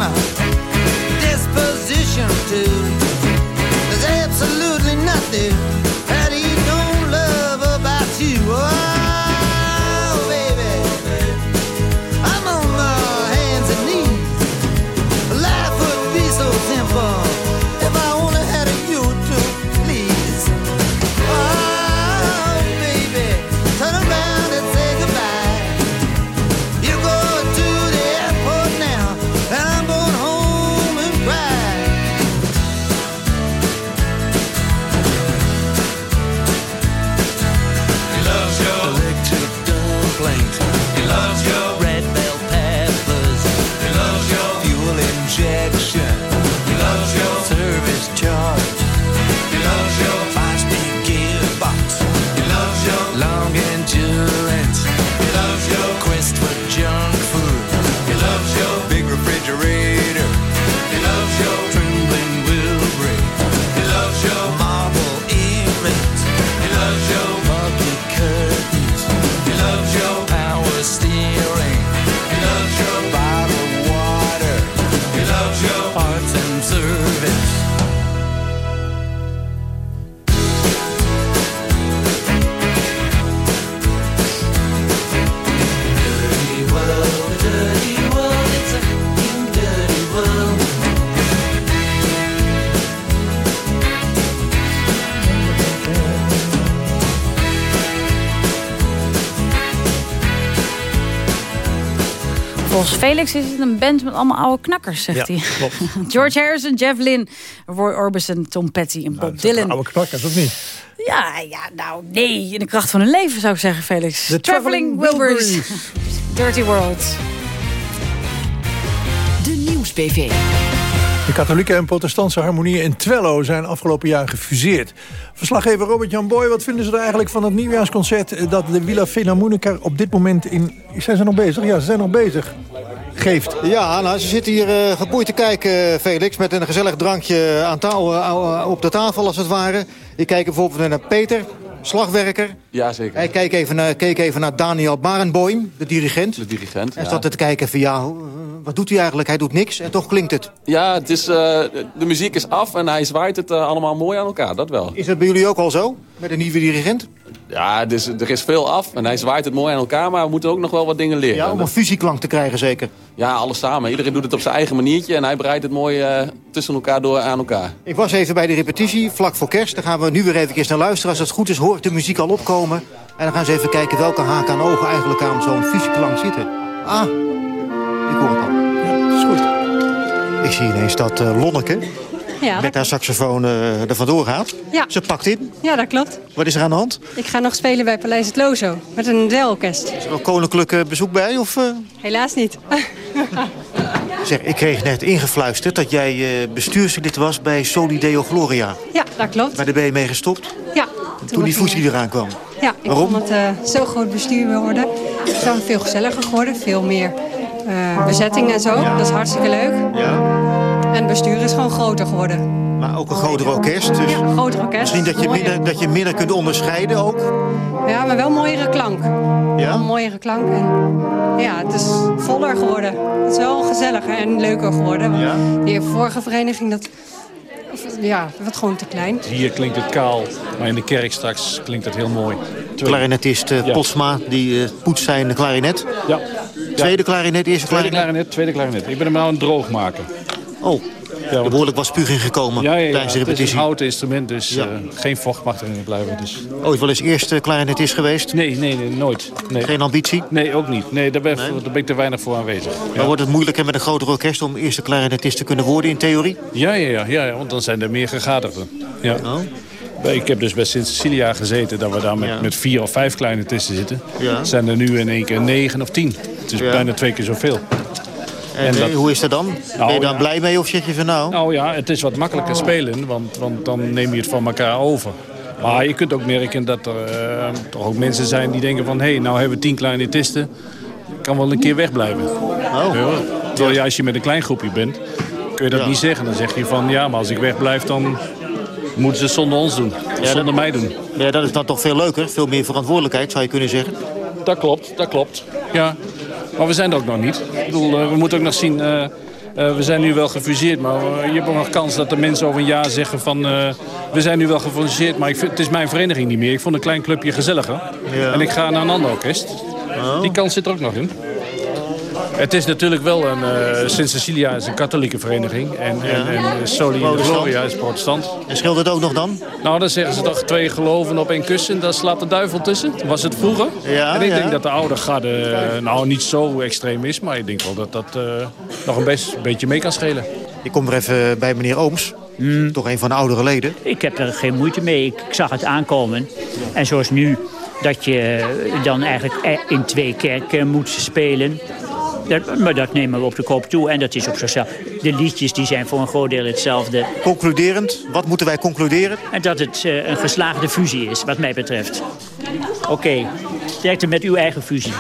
of Felix is het een band met allemaal oude knakkers, zegt Ja, hij. klopt. George Harrison, Jeff Lynne, Roy Orbison, Tom Petty en Bob Dylan. Oude knakkers, of niet? Ja, ja, nou nee, in de kracht van hun leven zou ik zeggen, Felix. De Traveling Wilburys. Dirty World. De Nieuws-PV. De katholieke en protestantse harmonieën in Twello zijn afgelopen jaar gefuseerd. Verslaggever Robert-Jan Boy, wat vinden ze er eigenlijk van het nieuwjaarsconcert... eh, dat de Villa Philharmonica op dit moment in... Zijn ze nog bezig? Ja, ze zijn nog bezig. Geeft. Ja, nou, ze zitten hier eh geboeid te kijken, Felix... met een gezellig drankje aan tafel, eh, op de tafel, als het ware. Ik kijk bijvoorbeeld naar Peter, slagwerker. Ja, zeker. Hij keek even naar, keek even naar Daniel Barenboim, de dirigent. De dirigent, Hij ja. zat te kijken van, ja, wat doet hij eigenlijk? Hij doet niks en toch klinkt het. Ja, het is, eh, de muziek is af en hij zwaait het eh, allemaal mooi aan elkaar, dat wel. Is dat bij jullie ook al zo, met een nieuwe dirigent? Ja, dus, er is veel af en hij zwaait het mooi aan elkaar, maar we moeten ook nog wel wat dingen leren. Ja, om een fusieklank te krijgen zeker. Ja, alles samen. Iedereen doet het op zijn eigen maniertje en hij breidt het mooi eh, tussen elkaar door aan elkaar. Ik was even bij de repetitie, vlak voor kerst. Daar gaan we nu weer even naar luisteren. Als het goed is, hoor ik de muziek al opkomen. komen. En dan gaan ze even kijken welke haak aan ogen eigenlijk aan zo'n fusieplank zitten. Ah, ik hoor het al. Ja, dat is goed. Ik zie ineens dat eh, Lonneke Ja, met haar saxofoon eh, er vandoor gaat. Ja. Ze pakt in. ja, dat klopt. Wat is er aan de hand? Ik ga nog spelen bij Paleis het Lozo met een zeilorkest. Is er ook koninklijke bezoek bij? Of, eh? Helaas niet. Zeg, ik kreeg net ingefluisterd dat jij eh, bestuurslid was bij Solideo Gloria. ja, dat klopt. Bij de ben je mee gestopt Ja, toen die fusie eraan kwam. Ja, ik Waarom? vond het eh, zo groot bestuur worden. Het is dan veel gezelliger geworden, veel meer eh, bezetting en zo. Dat is hartstikke leuk. Ja. En het bestuur is gewoon groter geworden. Maar ook een groter orkest. Dus Ja, een groter orkest. misschien dat je, Mooier. minder, dat je minder kunt onderscheiden ook. Ja, maar wel mooiere klank. Ja? Een mooiere klank. En ja, het is voller geworden. Het is wel gezelliger en leuker geworden. Ja? Die vorige vereniging, dat ja, werd gewoon te klein. Hier klinkt het kaal, maar in de kerk straks klinkt het heel mooi. Clarinetist eh, Ja. Potsma, die eh, poetst zijn klarinet. Ja. Tweede klarinet, eerste Tweede klarinet. klarinet, tweede klarinet. Ik ben hem nou aan het Oh, er want- behoorlijk wat spuug ingekomen Ja, ja, ja. tijdens de Het is repetitie. een houten instrument, dus Ja. eh, geen vocht mag erin blijven. Dus. Ooit wel eens eerste klarinetist geweest? Nee, nee, nee, nooit. Nee. Geen ambitie? Nee, ook niet. Nee, daar ben, daar ben ik te weinig voor aanwezig. Dan wordt het moeilijker met een groter orkest om eerste klarinetist te kunnen worden in theorie? Ja, ja, ja, ja, ja, want dan zijn er meer gegadigden. Ja. Oh. Ik heb dus bij Sint Cecilia gezeten, dat we daar met, Ja. met vier of vijf kleine tussen zitten. Ja. Zijn er nu in één keer negen of tien. Het is Ja. bijna twee keer zoveel. En, En dat- hoe is dat dan? ben je daar ja. blij mee of zeg je van nou... Nou ja, het is wat makkelijker spelen, want, want dan neem je het van elkaar over. Maar je kunt ook merken dat er eh, toch ook mensen zijn die denken van... hé, hey, nou hebben we tien clarinetisten, kan wel een keer wegblijven. Oh. Ja, terwijl je als je met een klein groepje bent, kun je dat Ja. niet zeggen. Dan zeg je van, ja, maar als ik wegblijf, dan moeten ze het zonder ons doen. Zonder mij doen. Ja, dat is dan toch veel leuker. Veel meer verantwoordelijkheid, zou je kunnen zeggen. Dat klopt, dat klopt. Ja, maar we zijn er ook nog niet. Ik bedoel, eh, we moeten ook nog zien... eh, eh, we zijn nu wel gefuseerd, maar je hebt ook nog kans dat de mensen over een jaar zeggen van... we zijn nu wel gefuseerd, maar ik vind, het is mijn vereniging niet meer. Ik vond een klein clubje gezelliger. Ja. En ik ga naar een ander orkest. Die kans zit er ook nog in. Het is natuurlijk wel een... eh Sint Cecilia is een katholieke vereniging. En, en, en Soli de Protestant. Gloria is protestant. En scheelt het ook nog dan? Nou, dan zeggen ze toch twee geloven op één kussen. Daar slaat de duivel tussen. Was het vroeger. Ja, en ik ja. denk dat de oude garde eh, nou niet zo extreem is. Maar ik denk wel dat dat eh, nog een best, beetje mee kan schelen. Ik kom er even bij meneer Ooms. Toch een van de oudere leden. Ik heb er geen moeite mee. Ik, ik zag het aankomen. En zoals nu, dat je dan eigenlijk eh, in twee kerken moet spelen. Dat, maar dat nemen we op de koop toe en dat is op zichzelf. De liedjes die zijn voor een groot deel hetzelfde. Concluderend, wat moeten wij concluderen? En dat het eh, een geslaagde fusie is, wat mij betreft. Oké, sterkte met uw eigen fusie.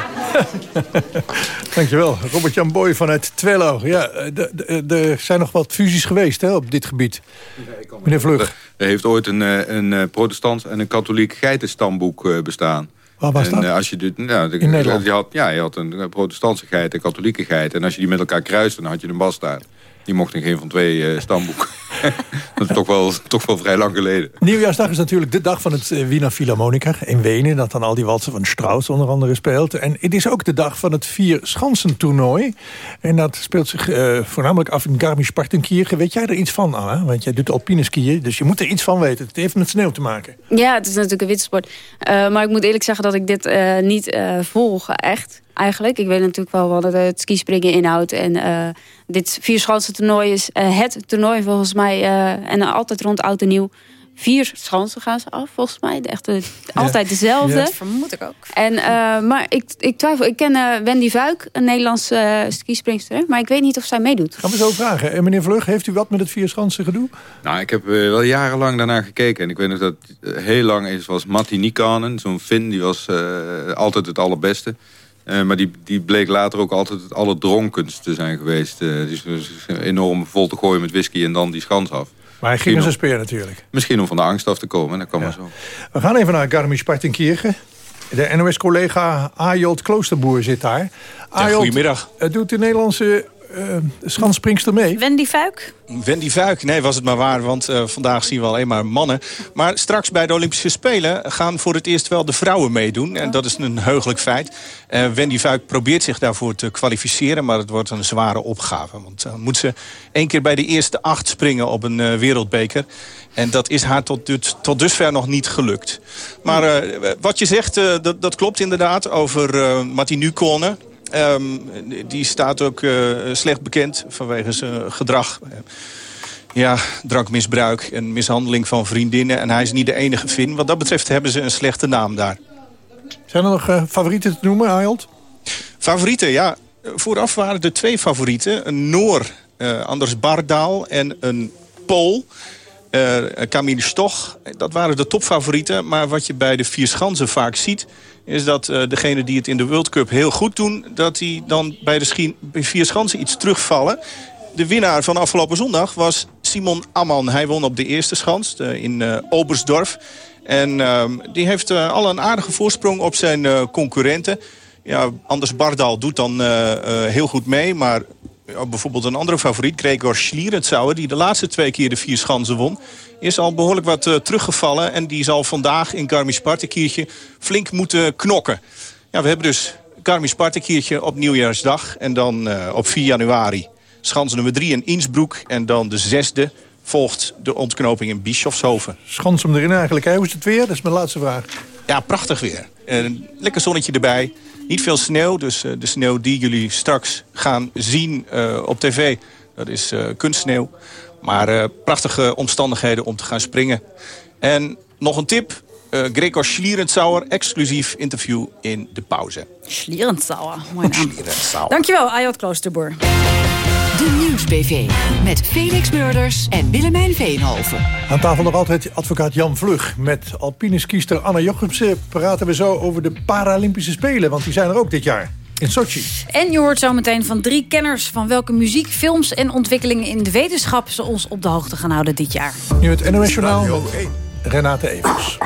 Dankjewel. Robert-Jan Boy vanuit Twello. Ja, eh, de- de- er zijn nog wat fusies geweest hè, op dit gebied. Meneer Vlug. Er heeft ooit een, eh, een eh, protestant en een katholiek geitenstamboek eh, bestaan. Waar was en, dat? eh, als je nou, de- In Nederland? Je had, ja, je had een eh, protestantse geit en geit. En als je die met elkaar kruiste, dan had je een bastaard. Die mocht in geen van twee eh, stamboeken. dat is toch wel, toch wel vrij lang geleden. Nieuwjaarsdag is natuurlijk de dag van het eh, Wiener Philharmonica in Wenen. Dat dan al die walsen van Strauss onder andere speelt. En het is ook de dag van het Vier Schansen-toernooi. En dat speelt zich eh, voornamelijk af in Garmisch-Partenkirchen. Weet jij er iets van, Anna? Want jij doet alpine skiën, dus je moet er iets van weten. Het heeft met sneeuw te maken. Ja, het is natuurlijk een witsport. Uh, maar ik moet eerlijk zeggen dat ik dit uh, niet uh, volg, echt. Eigenlijk. Ik weet natuurlijk wel wat het, het skispringen inhoudt. En uh, dit vierschansen toernooi is uh, het toernooi volgens mij. Uh, en altijd rond oud en nieuw. Vier schansen gaan ze af, volgens mij. Echt, altijd dezelfde. Ja, dat vermoed ik ook. En, uh, maar ik, ik twijfel. Ik ken uh, Wendy Vuik, een Nederlandse uh, skispringster. Maar ik weet niet of zij meedoet. Gaan we zo vragen. En meneer Vlug, heeft u wat met het vierschansen gedoe? Nou, ik heb wel jarenlang daarna gekeken. En ik weet nog dat het heel lang is, was Matti Nikanen. Zo'n Fin, die was altijd het allerbeste. Uh, maar die, die bleek later ook altijd het allerdronkenst te zijn geweest. Uh, dus enorm vol te gooien met whisky en dan die schans af. Maar hij ging als een speer natuurlijk. Misschien om van de angst af te komen. Dat kan ja. maar zo. We gaan even naar Garmisch-Partenkirchen. De NOS-collega Ajold Kloosterboer zit daar. Ja, goedemiddag. Doet de Nederlandse uh, schanspringster mee? Wendy Fuik? Wendy Vuik, nee was het maar waar, want uh, vandaag zien we alleen maar mannen. Maar straks bij de Olympische Spelen gaan voor het eerst wel de vrouwen meedoen. En dat is een heugelijk feit. Uh, Wendy Vuik probeert zich daarvoor te kwalificeren, maar het wordt een zware opgave. Want dan moet ze één keer bij de eerste acht springen op een uh, wereldbeker. En dat is haar tot, dus, tot dusver nog niet gelukt. Maar wat je zegt, dat, dat, klopt inderdaad over uh, Martinu Kone. Um, die staat ook uh, slecht bekend vanwege zijn gedrag. Ja, drankmisbruik en mishandeling van vriendinnen. En hij is niet de enige Fin. Wat dat betreft hebben ze een slechte naam daar. Zijn er nog uh, favorieten te noemen, Ayelt? Favorieten, ja. Vooraf waren er twee favorieten. Een Noor, uh, Anders Bardaal en een Pool. Uh, Camille Stoch, dat waren de topfavorieten. Maar wat je bij de vier schansen vaak ziet... is dat uh, degenen die het in de World Cup heel goed doen... dat die dan bij de bij vier schansen iets terugvallen. De winnaar van afgelopen zondag was Simon Amman. Hij won op de eerste schans in uh, Obersdorf. En uh, die heeft al een aardige voorsprong op zijn concurrenten. Ja, Anders Bardal doet dan heel goed mee, maar bijvoorbeeld een andere favoriet, Gregor Schlierenzauer... die de laatste twee keer de vier schansen won... is al behoorlijk wat uh, teruggevallen. En die zal vandaag in Garmisch-Partenkirchen flink moeten knokken. Ja, we hebben dus Garmisch-Partenkirchen op Nieuwjaarsdag. En dan uh, op 4 januari schans nummer 3 in Innsbruck. En dan de zesde volgt de ontknoping in Bischofshoven. Schans hem erin eigenlijk, hè? Hoe is het weer? Dat is mijn laatste vraag. Ja, prachtig weer. Een lekker zonnetje erbij. Niet veel sneeuw, dus uh, de sneeuw die jullie straks gaan zien uh, op tv... dat is uh, kunstsneeuw. Maar prachtige omstandigheden om te gaan springen. En nog een tip. Gregor Schlierenzauer, exclusief interview in de pauze. Schlierenzauer, mooi naam. Dankjewel, Ayot Kloosterboer. De Nieuwsbv met Felix Murders en Willemijn Veenhoven. Aan tafel nog altijd advocaat Jan Vlug. Met alpineskiester Anna Jochemsen praten we zo over de Paralympische Spelen. Want die zijn er ook dit jaar. In Sochi. En je hoort zo meteen van drie kenners... van welke muziek, films en ontwikkelingen in de wetenschap... ze ons op de hoogte gaan houden dit jaar. Nu het NOS Journaal Renate Evers.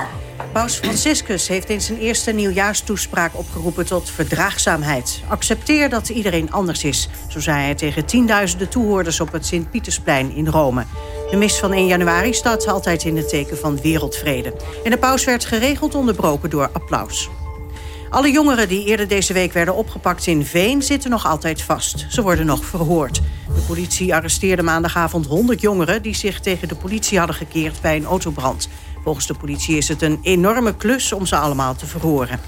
Paus Franciscus heeft in zijn eerste nieuwjaarstoespraak opgeroepen tot verdraagzaamheid. Accepteer dat iedereen anders is, zo zei hij tegen tienduizenden toehoorders op het Sint-Pietersplein in Rome. De mis van 1 januari staat altijd in het teken van wereldvrede. En de paus werd geregeld onderbroken door applaus. Alle jongeren die eerder deze week werden opgepakt in Veen zitten nog altijd vast. Ze worden nog verhoord. De politie arresteerde maandagavond 100 jongeren die zich tegen de politie hadden gekeerd bij een autobrand. Volgens de politie is het een enorme klus om ze allemaal te verhoren.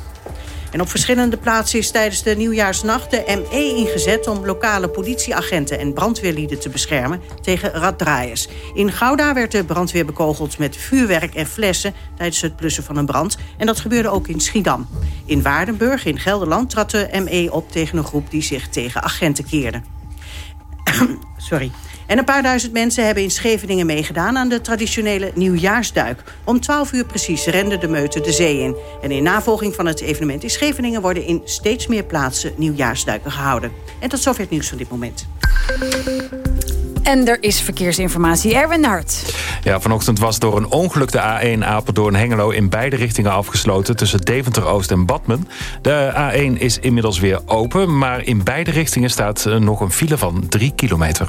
En op verschillende plaatsen is tijdens de nieuwjaarsnacht de ME ingezet... om lokale politieagenten en brandweerlieden te beschermen tegen raddraaiers. In Gouda werd de brandweer bekogeld met vuurwerk en flessen... tijdens het blussen van een brand. En dat gebeurde ook in Schiedam. In Waardenburg in Gelderland trad de ME op tegen een groep... die zich tegen agenten keerde. Sorry. En een paar duizend mensen hebben in Scheveningen meegedaan... aan de traditionele nieuwjaarsduik. Om 12 uur precies rende de meute de zee in. En in navolging van het evenement in Scheveningen... worden in steeds meer plaatsen nieuwjaarsduiken gehouden. En tot zover het nieuws van dit moment. En er is verkeersinformatie. Erwin Hart. Ja, vanochtend was door een ongeluk de A1 Apeldoorn-Hengelo... in beide richtingen afgesloten tussen Deventer-Oost en Badmen. De A1 is inmiddels weer open, maar in beide richtingen staat nog een file van 3 kilometer.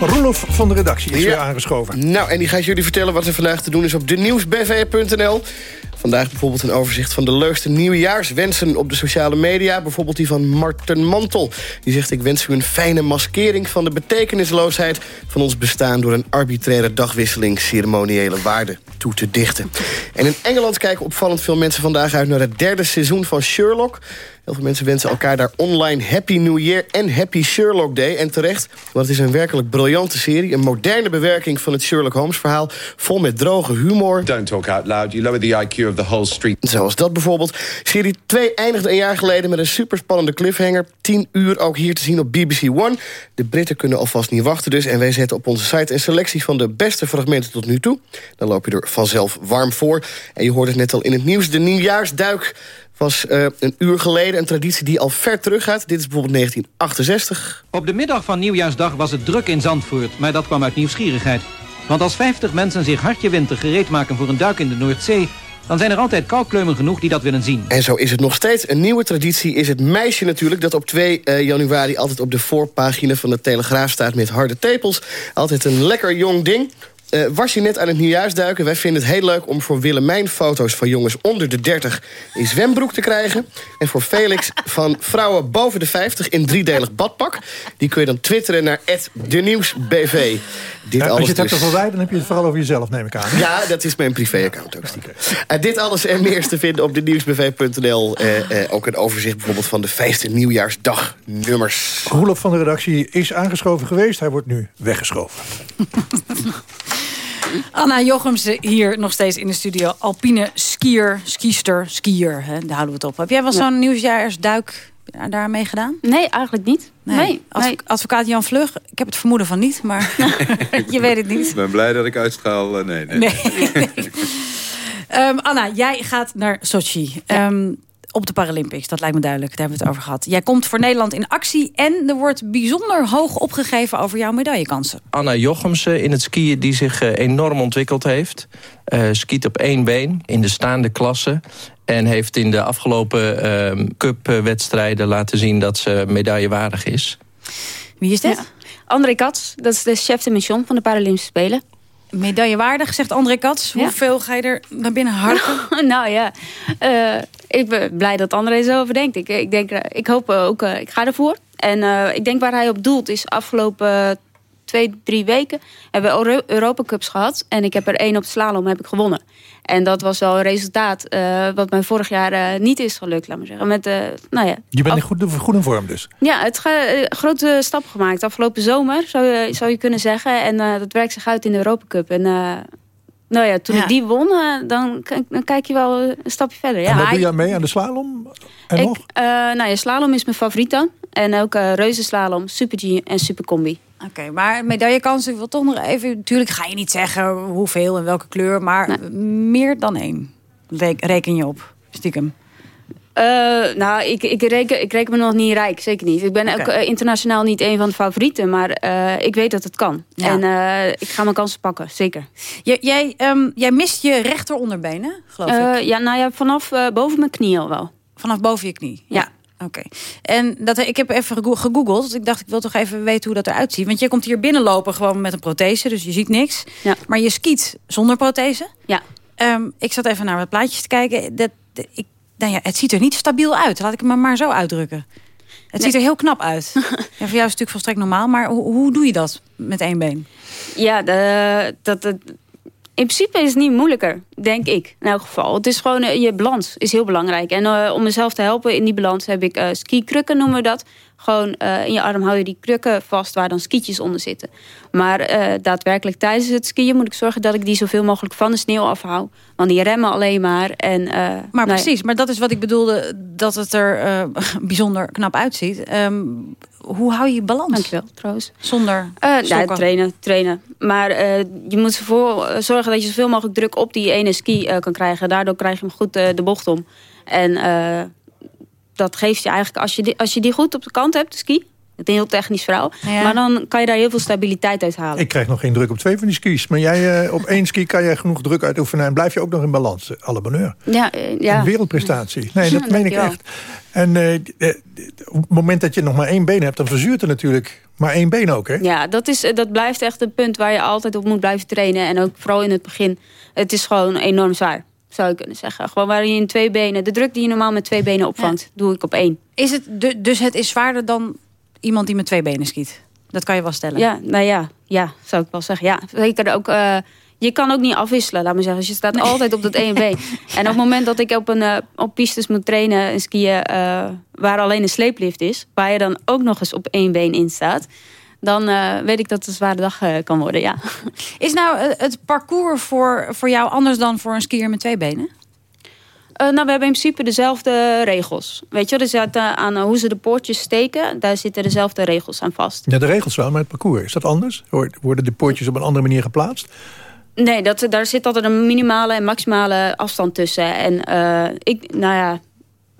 Roelof van de redactie is ja. weer aangeschoven. Nou, en die gaat jullie vertellen wat er vandaag te doen is op denieuwsbv.nl. Vandaag bijvoorbeeld een overzicht van de leukste nieuwjaarswensen op de sociale media. Bijvoorbeeld die van Marten Mantel. Die zegt, ik wens u een fijne maskering van de betekenisloosheid... van ons bestaan door een arbitraire dagwisseling ceremoniële waarden toe te dichten. En in Engeland kijken opvallend veel mensen vandaag uit naar het derde seizoen van Sherlock... Heel veel mensen wensen elkaar daar online Happy New Year en Happy Sherlock Day. En terecht, want het is een werkelijk briljante serie. Een moderne bewerking van het Sherlock Holmes verhaal. Vol met droge humor. Don't talk out loud, you lower the IQ of the whole street. Zoals dat bijvoorbeeld. Serie 2 eindigde een jaar geleden met een superspannende cliffhanger. 10 uur ook hier te zien op BBC One. De Britten kunnen alvast niet wachten dus. En wij zetten op onze site een selectie van de beste fragmenten tot nu toe. Dan loop je er vanzelf warm voor. En je hoort het net al in het nieuws. De nieuwjaarsduik was uh, een uur geleden een traditie die al ver teruggaat. Dit is bijvoorbeeld 1968. Op de middag van Nieuwjaarsdag was het druk in Zandvoort, maar dat kwam uit nieuwsgierigheid. Want als 50 mensen zich hartje winter gereed maken voor een duik in de Noordzee... dan zijn er altijd koudkleumen genoeg die dat willen zien. En zo is het nog steeds. Een nieuwe traditie is het meisje natuurlijk... dat op 2 eh, januari altijd op de voorpagina van de Telegraaf staat... met harde tepels. Altijd een lekker jong ding. Eh, was je net aan het nieuwjaarsduiken? Wij vinden het heel leuk om voor Willemijn foto's van jongens onder de 30 in zwembroek te krijgen. En voor Felix van vrouwen boven de 50 in driedelig badpak. Die kun je dan twitteren naar @denieuwsbv. Dit Ja, als alles je het hebt dus- over wij, dan heb je het vooral over jezelf, neem ik aan. ja, dat is mijn privéaccount ook stiekem. Eh, dit alles en meer is te vinden op de nieuwsbv.nl. Eh, ook een overzicht bijvoorbeeld van de vijfde nieuwjaarsdagnummers. Roelof van de redactie is aangeschoven geweest. Hij wordt nu weggeschoven. Anna Jochems hier nog steeds in de studio. Alpine skier, skiester, skier. Hè, daar houden we het op. Heb jij wel Ja. zo'n nieuwsjaarsduik daarmee gedaan? Nee, eigenlijk niet. Nee, Adv- Advocaat Jan Vlug, ik heb het vermoeden van niet, maar je weet het niet. Ik ben blij dat ik uitstraal. eh, nee, nee. Ehm, Anna, jij gaat naar Sochi. Ehm, op de Paralympics, dat lijkt me duidelijk. Daar hebben we het over gehad. Jij komt voor Nederland in actie en er wordt bijzonder hoog opgegeven over jouw medaillekansen. Anna Jochemsen in het skiën die zich eh, enorm ontwikkeld heeft. Eh, skiet op één been in de staande klasse. En heeft in de afgelopen uh, cupwedstrijden laten zien dat ze medaillewaardig is. Wie is dit? Ja. André Kats, dat is de chef de mission van de Paralympische Spelen. Medaillewaardig, zegt André Kats. Ja. Hoeveel ga je er naar binnen harken? nou ja, eh, ik ben blij dat André zo over denkt. Ik, ik, denk, eh, ik hoop ook, eh, ik ga ervoor. En ik denk waar hij op doelt is afgelopen twee, drie weken hebben we Euro Europa Cups gehad. En ik heb er één op de slalom heb ik gewonnen. En dat was wel een resultaat eh, wat mij vorig jaar eh, niet is gelukt, laat maar zeggen. Met, eh, nou ja, Je bent in goed, goed in vorm dus. ja, het ga, grote stap gemaakt. Afgelopen zomer, zou je, zou je kunnen zeggen. En eh, dat werkt zich uit in de Europa Cup. En eh, nou ja, toen Ja. ik die won, dan, dan kijk je wel een stapje verder. Ja, en wat doe jij mee aan de slalom? En ik, nog? eh, nou ja, slalom is mijn favoriet dan. En ook eh reuzenslalom, super G en super combi. Oké, maar medaillekansen, ik wil toch nog even... Natuurlijk ga je niet zeggen hoeveel en welke kleur, maar meer dan één. Rek- Reken je op, stiekem. Eh, nou, ik, ik, reken, ik reken me nog niet rijk, zeker niet. Ik ben ook eh, internationaal niet een van de favorieten, maar eh, ik weet dat het kan. Ja. En ik ga mijn kansen pakken, zeker. Jij, jij, ehm, jij mist je rechteronderbeen, hè, geloof ik? ja, nou ja, vanaf boven mijn knie al wel. Vanaf boven je knie? Ja. Oké. En dat, ik heb even gego- gegoogeld. Ik dacht, ik wil toch even weten hoe dat eruit ziet. Want je komt hier binnenlopen gewoon met een prothese, dus je ziet niks. Ja. Maar je skiet zonder prothese. Ja. Ehm, ik zat even naar wat plaatjes te kijken. Dat, ik, nou ja, het ziet er niet stabiel uit. Laat ik het me maar zo uitdrukken. Het ziet er heel knap uit. ja, voor jou is het natuurlijk volstrekt normaal. Maar hoe, hoe doe je dat met één been? Ja, de, dat, dat, in principe is het niet moeilijker, denk ik. In elk geval. Het is gewoon, eh, je balans is heel belangrijk. En eh, om mezelf te helpen in die balans heb ik eh ski-krukken, noemen we dat. Gewoon eh, in je arm hou je die krukken vast waar dan skietjes onder zitten. Maar eh, daadwerkelijk tijdens het skiën moet ik zorgen dat ik die zoveel mogelijk van de sneeuw afhoud. Want die remmen alleen maar. En, eh, Maar nou ja. precies, maar dat is wat ik bedoelde. Dat het er bijzonder knap uitziet. Ehm, hoe hou je je balans? Dankjewel, trouwens. Zonder Eh, ja, trainen, trainen. Maar je moet ervoor zorgen dat je zoveel mogelijk druk op die ene ski kan krijgen. Daardoor krijg je hem goed de bocht om. En dat geeft je eigenlijk, als je, die, als je die goed op de kant hebt, de ski. Het is een heel technisch verhaal. Ja. Maar dan kan je daar heel veel stabiliteit uit halen. Ik krijg nog geen druk op twee van die skis. Maar jij, eh, op één ski kan jij genoeg druk uitoefenen... en blijf je ook nog in balans. Alle bonheur. Ja, eh, ja. Een wereldprestatie. Nee, dat meen ik echt. En eh, eh, op het moment dat je nog maar één been hebt... dan verzuurt er natuurlijk maar één been ook, hè? Ja, dat, is, eh, dat blijft echt een punt waar je altijd op moet blijven trainen. En ook vooral in het begin. Het is gewoon enorm zwaar, zou je kunnen zeggen. Gewoon waar je in twee benen, de druk die je normaal met twee benen opvangt, doe ik op één. Is het dus het is zwaarder dan iemand die met twee benen skiet? Dat kan je wel stellen. Ja, nou ja, ja, zou ik wel zeggen. Ja, zeker ook. eh, je kan ook niet afwisselen, laat maar zeggen. Dus je staat altijd op dat ene been. En op het moment dat ik op, een, eh, op pistes moet trainen en skiën... eh, waar alleen een sleeplift is... waar je dan ook nog eens op één been in staat... dan eh, weet ik dat het een zware dag eh, kan worden, ja. Is nou eh, het parcours voor, voor jou anders dan voor een skier met twee benen? Eh, nou, we hebben in principe dezelfde regels. Weet je, er eh, aan hoe ze de poortjes steken... daar zitten dezelfde regels aan vast. Ja, de regels wel, maar het parcours, is dat anders? Worden de poortjes op een andere manier geplaatst? Nee, dat, daar zit altijd een minimale en maximale afstand tussen. En eh, ik, nou ja,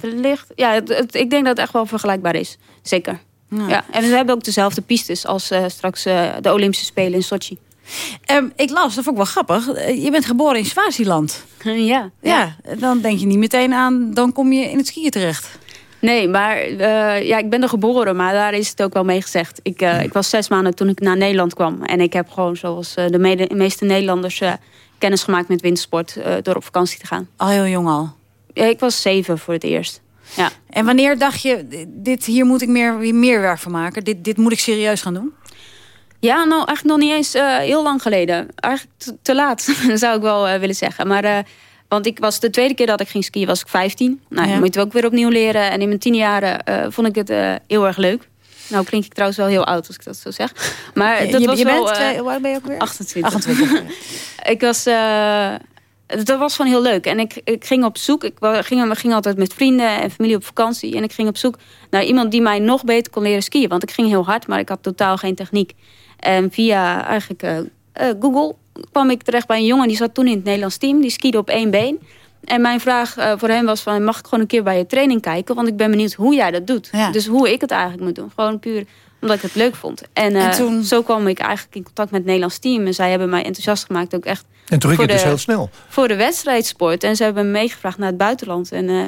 wellicht, ja het, het- ik denk dat het echt wel vergelijkbaar is. Zeker. Ja. En we hebben ook dezelfde pistes als eh, straks eh, de Olympische Spelen in Sochi. Ehm, ik las, dat vond ik wel grappig. eh, Je bent geboren in Swaziland. Ja. Ja, dan denk je niet meteen aan... dan kom je in het skiën terecht. Nee, maar eh, ja, ik ben er geboren, maar daar is het ook wel mee gezegd. Ik, eh, ik was zes maanden toen ik naar Nederland kwam. En ik heb gewoon, zoals eh, de mede- meeste Nederlanders... eh, kennis gemaakt met wintersport eh, door op vakantie te gaan. Al heel jong al? Ja, ik was zeven voor het eerst. En wanneer dacht je, dit, hier moet ik meer, meer werk van maken? Dit, dit moet ik serieus gaan doen? Ja, nou eigenlijk nog niet eens eh, heel lang geleden. Eigenlijk te, te laat, zou ik wel eh, willen zeggen. Maar, eh, want ik was de tweede keer dat ik ging skiën, was ik 15. Nou, Ja. dan moet je ook weer opnieuw leren. En in mijn tien jaren vond ik het heel erg leuk. Nou klink ik trouwens wel heel oud als ik dat zo zeg. Maar dat je- was je wel, bent hoe oud ben je ook weer? 28. 28. ik was... dat was gewoon heel leuk. En ik, ik ging op zoek. Ik ging, we gingen altijd met vrienden en familie op vakantie. En ik ging op zoek naar iemand die mij nog beter kon leren skiën. Want ik ging heel hard, maar ik had totaal geen techniek. En via eigenlijk eh, eh, Google kwam ik terecht bij een jongen. Die zat toen in het Nederlands team. Die skiede op één been. En mijn vraag eh, voor hem was van... mag ik gewoon een keer bij je training kijken? Want ik ben benieuwd hoe jij dat doet. Dus hoe ik het eigenlijk moet doen. Gewoon puur omdat ik het leuk vond. En, eh, En toen- zo kwam ik eigenlijk in contact met het Nederlands team. En zij hebben mij enthousiast gemaakt ook echt... En toen ging het dus heel snel. Voor de wedstrijdsport. En ze hebben me meegevraagd naar het buitenland. En eh,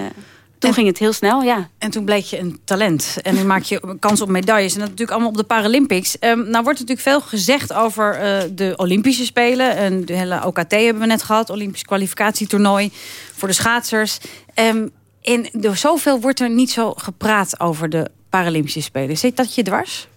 toen ging het heel snel, ja. En toen bleek je een talent. En nu maak je kans op medailles. En dat natuurlijk allemaal op de Paralympics. Ehm, nou wordt natuurlijk veel gezegd over eh, de Olympische Spelen. En de hele OKT hebben we net gehad. Olympisch kwalificatietoernooi voor de schaatsers. Ehm, en door zoveel wordt er niet zo gepraat over de Paralympische Spelen. Zit dat je dwars?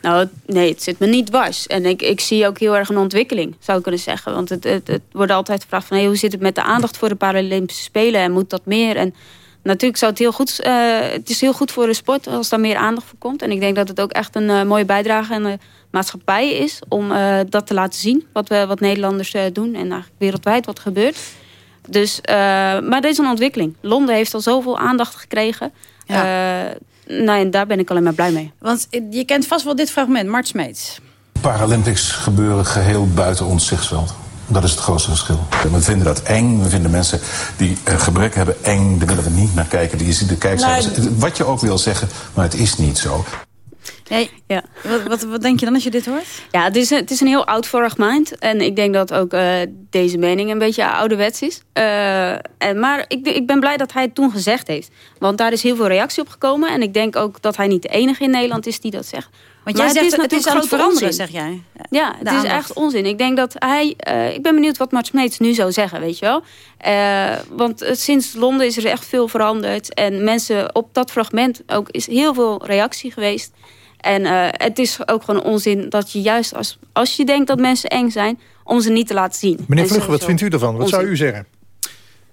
Nou, nee, het zit me niet dwars. En ik, ik zie ook heel erg een ontwikkeling, zou ik kunnen zeggen. Want het, het, het wordt altijd gevraagd van... Hey, hoe zit het met de aandacht voor de Paralympische Spelen? En moet dat meer? En natuurlijk zou het heel goed... eh, het is heel goed voor de sport als daar meer aandacht voor komt. En ik denk dat het ook echt een eh, mooie bijdrage aan de maatschappij is... om eh, dat te laten zien, wat, we, wat Nederlanders doen. En eigenlijk wereldwijd wat gebeurt. Dus, maar dit is een ontwikkeling. Londen heeft al zoveel aandacht gekregen. Ja. Nou, en daar ben ik alleen maar blij mee. Want je kent vast wel dit fragment, Mart Smeets. Paralympics gebeuren geheel buiten ons zichtsveld. Dat is het grootste verschil. We vinden dat eng. We vinden mensen die eh, gebrek hebben eng. Daar willen we niet naar kijken. Die ziet de kijkcijfers. Nee. Wat je ook wil zeggen, maar het is niet zo. Nee. Ja. Wat, wat, wat denk je dan als je dit hoort? Ja, het is, een- het is een heel oud fragment. En ik denk dat ook eh, deze mening een beetje ouderwets is. Eh, en, maar ik, ik ben blij dat hij het toen gezegd heeft. Want daar is heel veel reactie op gekomen. En ik denk ook dat hij niet de enige in Nederland is die dat zegt. Want Maar jij zegt, het is aan het grote veranderen, onzin. zeg jij. Ja, het De is aandacht. echt onzin. Ik denk dat hij... eh, ik ben benieuwd wat Mart Smeets nu zou zeggen, weet je wel. Want sinds Londen is er echt veel veranderd. En mensen op dat fragment ook is heel veel reactie geweest. En eh, het is ook gewoon onzin dat je juist als, als je denkt dat mensen eng zijn... om ze niet te laten zien. Meneer En Vlugge, wat vindt u ervan? Wat zou u zeggen?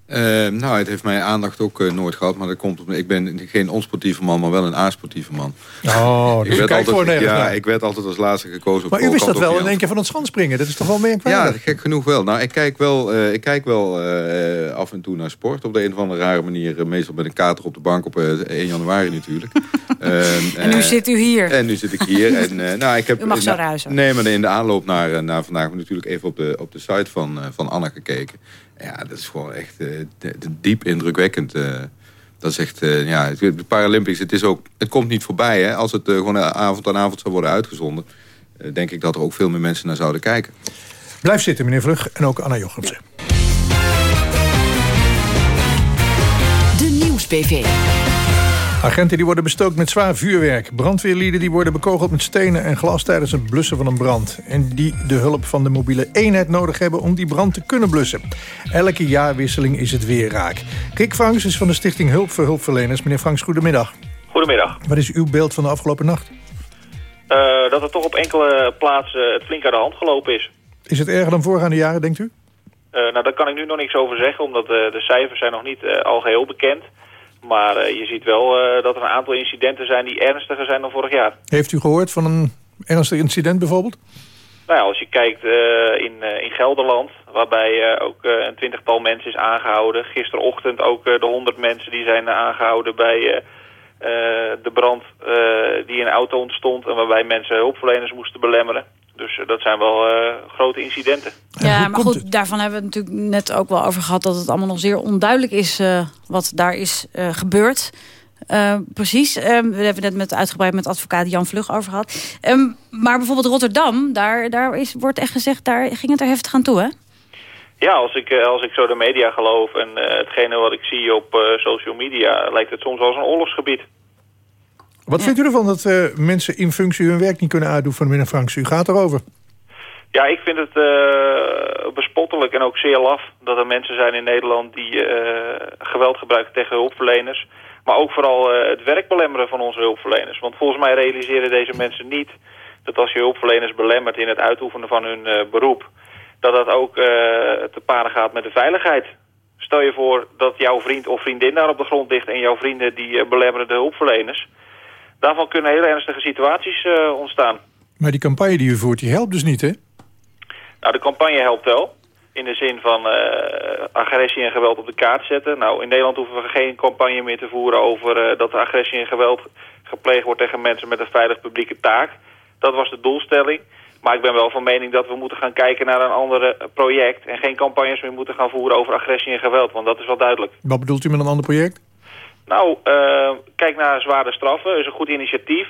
Eh, nou, het heeft mijn aandacht ook eh, nooit gehad. Maar dat komt op, ik ben geen onsportieve man, maar wel een asportieve man. Oh, dus u werd altijd, ja, ik werd altijd als laatste gekozen. op Maar u wist dat wel in één keer van het schanspringen. Dat is toch wel merkwaardig? Ja, gek genoeg wel. Nou, ik kijk wel, eh, ik kijk wel eh, af en toe naar sport. Op de een of andere rare manier. meestal met een kater op de bank op eh, 1 januari natuurlijk. Ehm, En nu zit u hier. En nu zit ik hier. En, eh, nou, ik heb, U mag zo ruizen. Nee, maar in de aanloop naar, naar vandaag... heb ik natuurlijk even op de, op de site van, eh, van Anna gekeken. Ja, dat is gewoon echt eh, de- de- diep indrukwekkend. eh. dat is echt, eh, ja, de Paralympics, het, is ook, het komt niet voorbij. Hè? Als het gewoon avond aan avond zou worden uitgezonden... denk ik dat er ook veel meer mensen naar zouden kijken. Blijf zitten, meneer Vlug. En ook Anna Jochemsen. De Nieuws-PV. Agenten die worden bestookt met zwaar vuurwerk. Brandweerlieden die worden bekogeld met stenen en glas tijdens het blussen van een brand. En die de hulp van de mobiele eenheid nodig hebben om die brand te kunnen blussen. Elke jaarwisseling is het weer raak. Rick Franks is van de stichting Hulp voor Hulpverleners. Meneer Franks, goedemiddag. Goedemiddag. Wat is uw beeld van de afgelopen nacht? Eh, dat er toch op enkele plaatsen het flink aan de hand gelopen is. Is het erger dan voorgaande jaren, denkt u? Eh, nou, daar kan ik nu nog niks over zeggen, omdat eh, de cijfers zijn nog niet al geheel bekend. Maar eh, je ziet wel eh, dat er een aantal incidenten zijn die ernstiger zijn dan vorig jaar. Heeft u gehoord van een ernstig incident bijvoorbeeld? Nou ja, als je kijkt eh, in, in Gelderland, waarbij ook een twintigtal mensen is aangehouden. Gisterochtend ook de honderd mensen die zijn aangehouden bij de brand die in een auto ontstond. En waarbij mensen hulpverleners moesten belemmeren. Dus eh, dat zijn wel eh, grote incidenten. Ja, maar goed, daarvan hebben we het natuurlijk net ook wel over gehad... dat het allemaal nog zeer onduidelijk is eh, wat daar is eh, gebeurd. Uh, precies. Um, we hebben net met, uitgebreid met advocaat Jan Vlug over gehad. Um, maar bijvoorbeeld Rotterdam, daar, daar is, wordt echt gezegd... daar ging het er heftig aan toe, hè? Ja, als ik, als ik zo de media geloof en uh, hetgene wat ik zie op uh, social media... lijkt het soms als een oorlogsgebied. Wat ja. vindt u ervan dat mensen in functie hun werk niet kunnen uitdoen, meneer Franks? U gaat erover. Ja, ik vind het uh, bespottelijk en ook zeer laf dat er mensen zijn in Nederland die uh, geweld gebruiken tegen hulpverleners. Maar ook vooral uh, het werk belemmeren van onze hulpverleners. Want volgens mij realiseren deze mensen niet dat als je hulpverleners belemmert in het uitoefenen van hun beroep, dat dat ook te paren gaat met de veiligheid. Stel je voor dat jouw vriend of vriendin daar op de grond ligt en jouw vrienden die belemmeren de hulpverleners. Daarvan kunnen hele ernstige situaties ontstaan. Maar die campagne die u voert, die helpt dus niet, hè? Nou, de campagne helpt wel. In de zin van uh, agressie en geweld op de kaart zetten. Nou, in Nederland hoeven we geen campagne meer te voeren over uh, dat agressie en geweld gepleegd wordt tegen mensen met een veilig publieke taak. Dat was de doelstelling. Maar ik ben wel van mening dat we moeten gaan kijken naar een ander project... en geen campagnes meer moeten gaan voeren over agressie en geweld. Want dat is wel duidelijk. Wat bedoelt u met een ander project? Nou, uh, kijk naar zware straffen. Dat is een goed initiatief.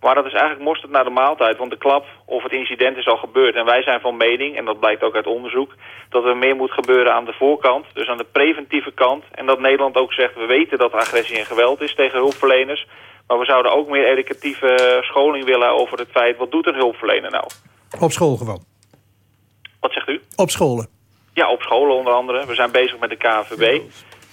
Maar dat is eigenlijk mosterd naar de maaltijd. Want de klap of het incident is al gebeurd. En wij zijn van mening, en dat blijkt ook uit onderzoek... dat er meer moet gebeuren aan de voorkant. Dus aan de preventieve kant. En dat Nederland ook zegt... we weten dat agressie en geweld is tegen hulpverleners. Maar we zouden ook meer educatieve scholing willen over het feit... wat doet een hulpverlener nou? Op school gewoon. Wat zegt u? Op scholen. Ja, op scholen onder andere. We zijn bezig met de KNVB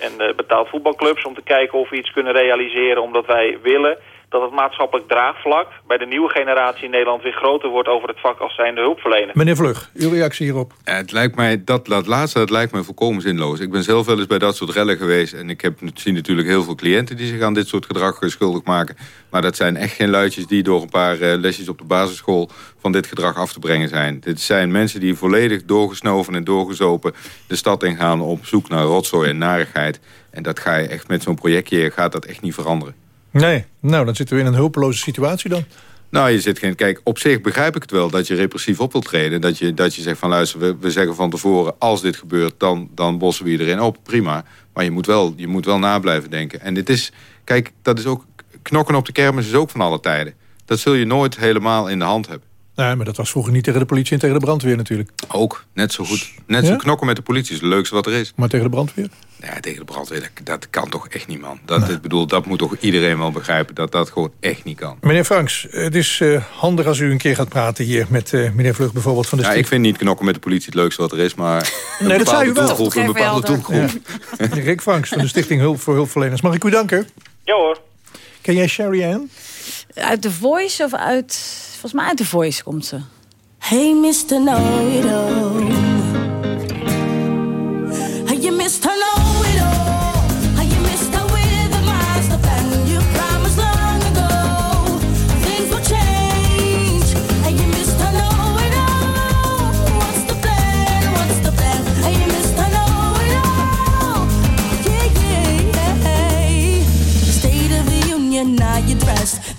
en uh, betaald voetbalclubs... om te kijken of we iets kunnen realiseren omdat wij willen dat het maatschappelijk draagvlak bij de nieuwe generatie in Nederland weer groter wordt over het vak als zijnde hulpverlener. Meneer Vlug, uw reactie hierop? Ja, het lijkt mij, dat, dat laatste dat lijkt mij volkomen zinloos. Ik ben zelf wel eens bij dat soort rellen geweest en ik heb, zie natuurlijk heel veel cliënten die zich aan dit soort gedrag schuldig maken. Maar dat zijn echt geen luidjes die door een paar uh, lesjes op de basisschool van dit gedrag af te brengen zijn. Dit zijn mensen die volledig doorgesnoven en doorgezopen de stad ingaan op zoek naar rotzooi en narigheid. En dat ga je echt met zo'n projectje, gaat dat echt niet veranderen. Nee, nou dan zitten we in een hulpeloze situatie dan. Nou, je zit geen. Kijk, op zich begrijp ik het wel dat je repressief op wilt treden. Dat je, dat je zegt van luister, we, we zeggen van tevoren, als dit gebeurt, dan, dan bossen we iedereen op. Prima. Maar je moet wel, je moet wel na blijven denken. En dit is, kijk, dat is ook. Knokken op de kermis is ook van alle tijden. Dat zul je nooit helemaal in de hand hebben. Nee, maar dat was vroeger niet tegen de politie en tegen de brandweer natuurlijk. Ook, net zo goed. Net zo knokken met de politie is het leukste wat er is. Maar tegen de brandweer? Ja, tegen de brandweer, dat, dat kan toch echt niet, man. Dat, ik bedoel, dat moet toch iedereen wel begrijpen, dat dat gewoon echt niet kan. Meneer Franks, het is uh, handig als u een keer gaat praten hier met uh, meneer Vlug bijvoorbeeld van de Ja, ik vind niet knokken met de politie het leukste wat er is, maar... nee, dat zei u wel. Doelgroep, een bepaalde doelgroep. Ja. Rick Franks van de Stichting Hulp voor Hulpverleners. Mag ik u danken? Ja hoor. Ken jij Sherry Ann? Uit The Voice of uit... Volgens mij uit The Voice komt ze. Hey, Mr. Know-it-all.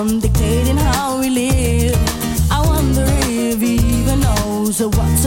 Harm, dictating how we live. I wonder if he even knows what's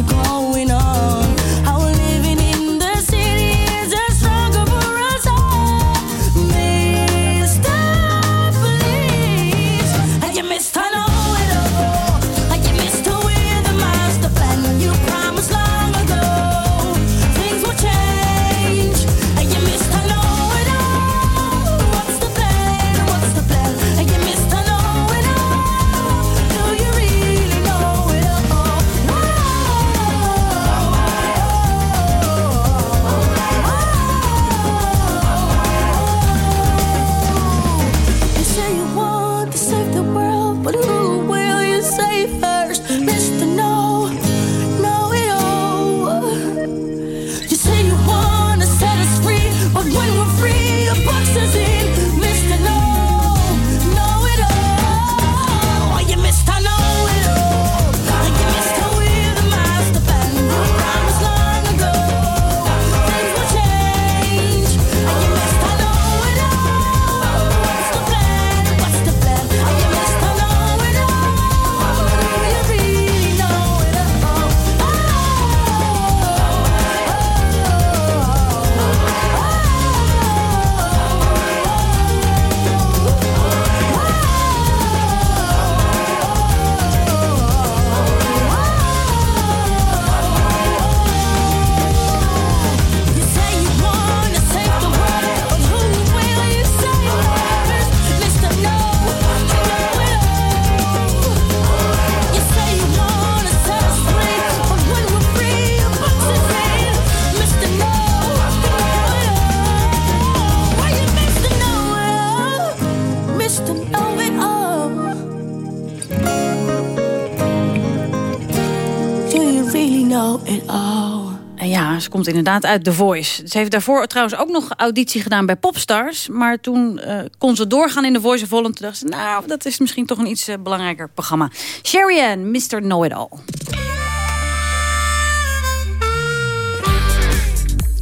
komt inderdaad uit The Voice. Ze heeft daarvoor trouwens ook nog auditie gedaan bij Popstars. Maar toen eh, kon ze doorgaan in The Voice of Holland. Toen dacht ze, nou, dat is misschien toch een iets eh, belangrijker programma. Sherry Ann, Mr. Know-It-All.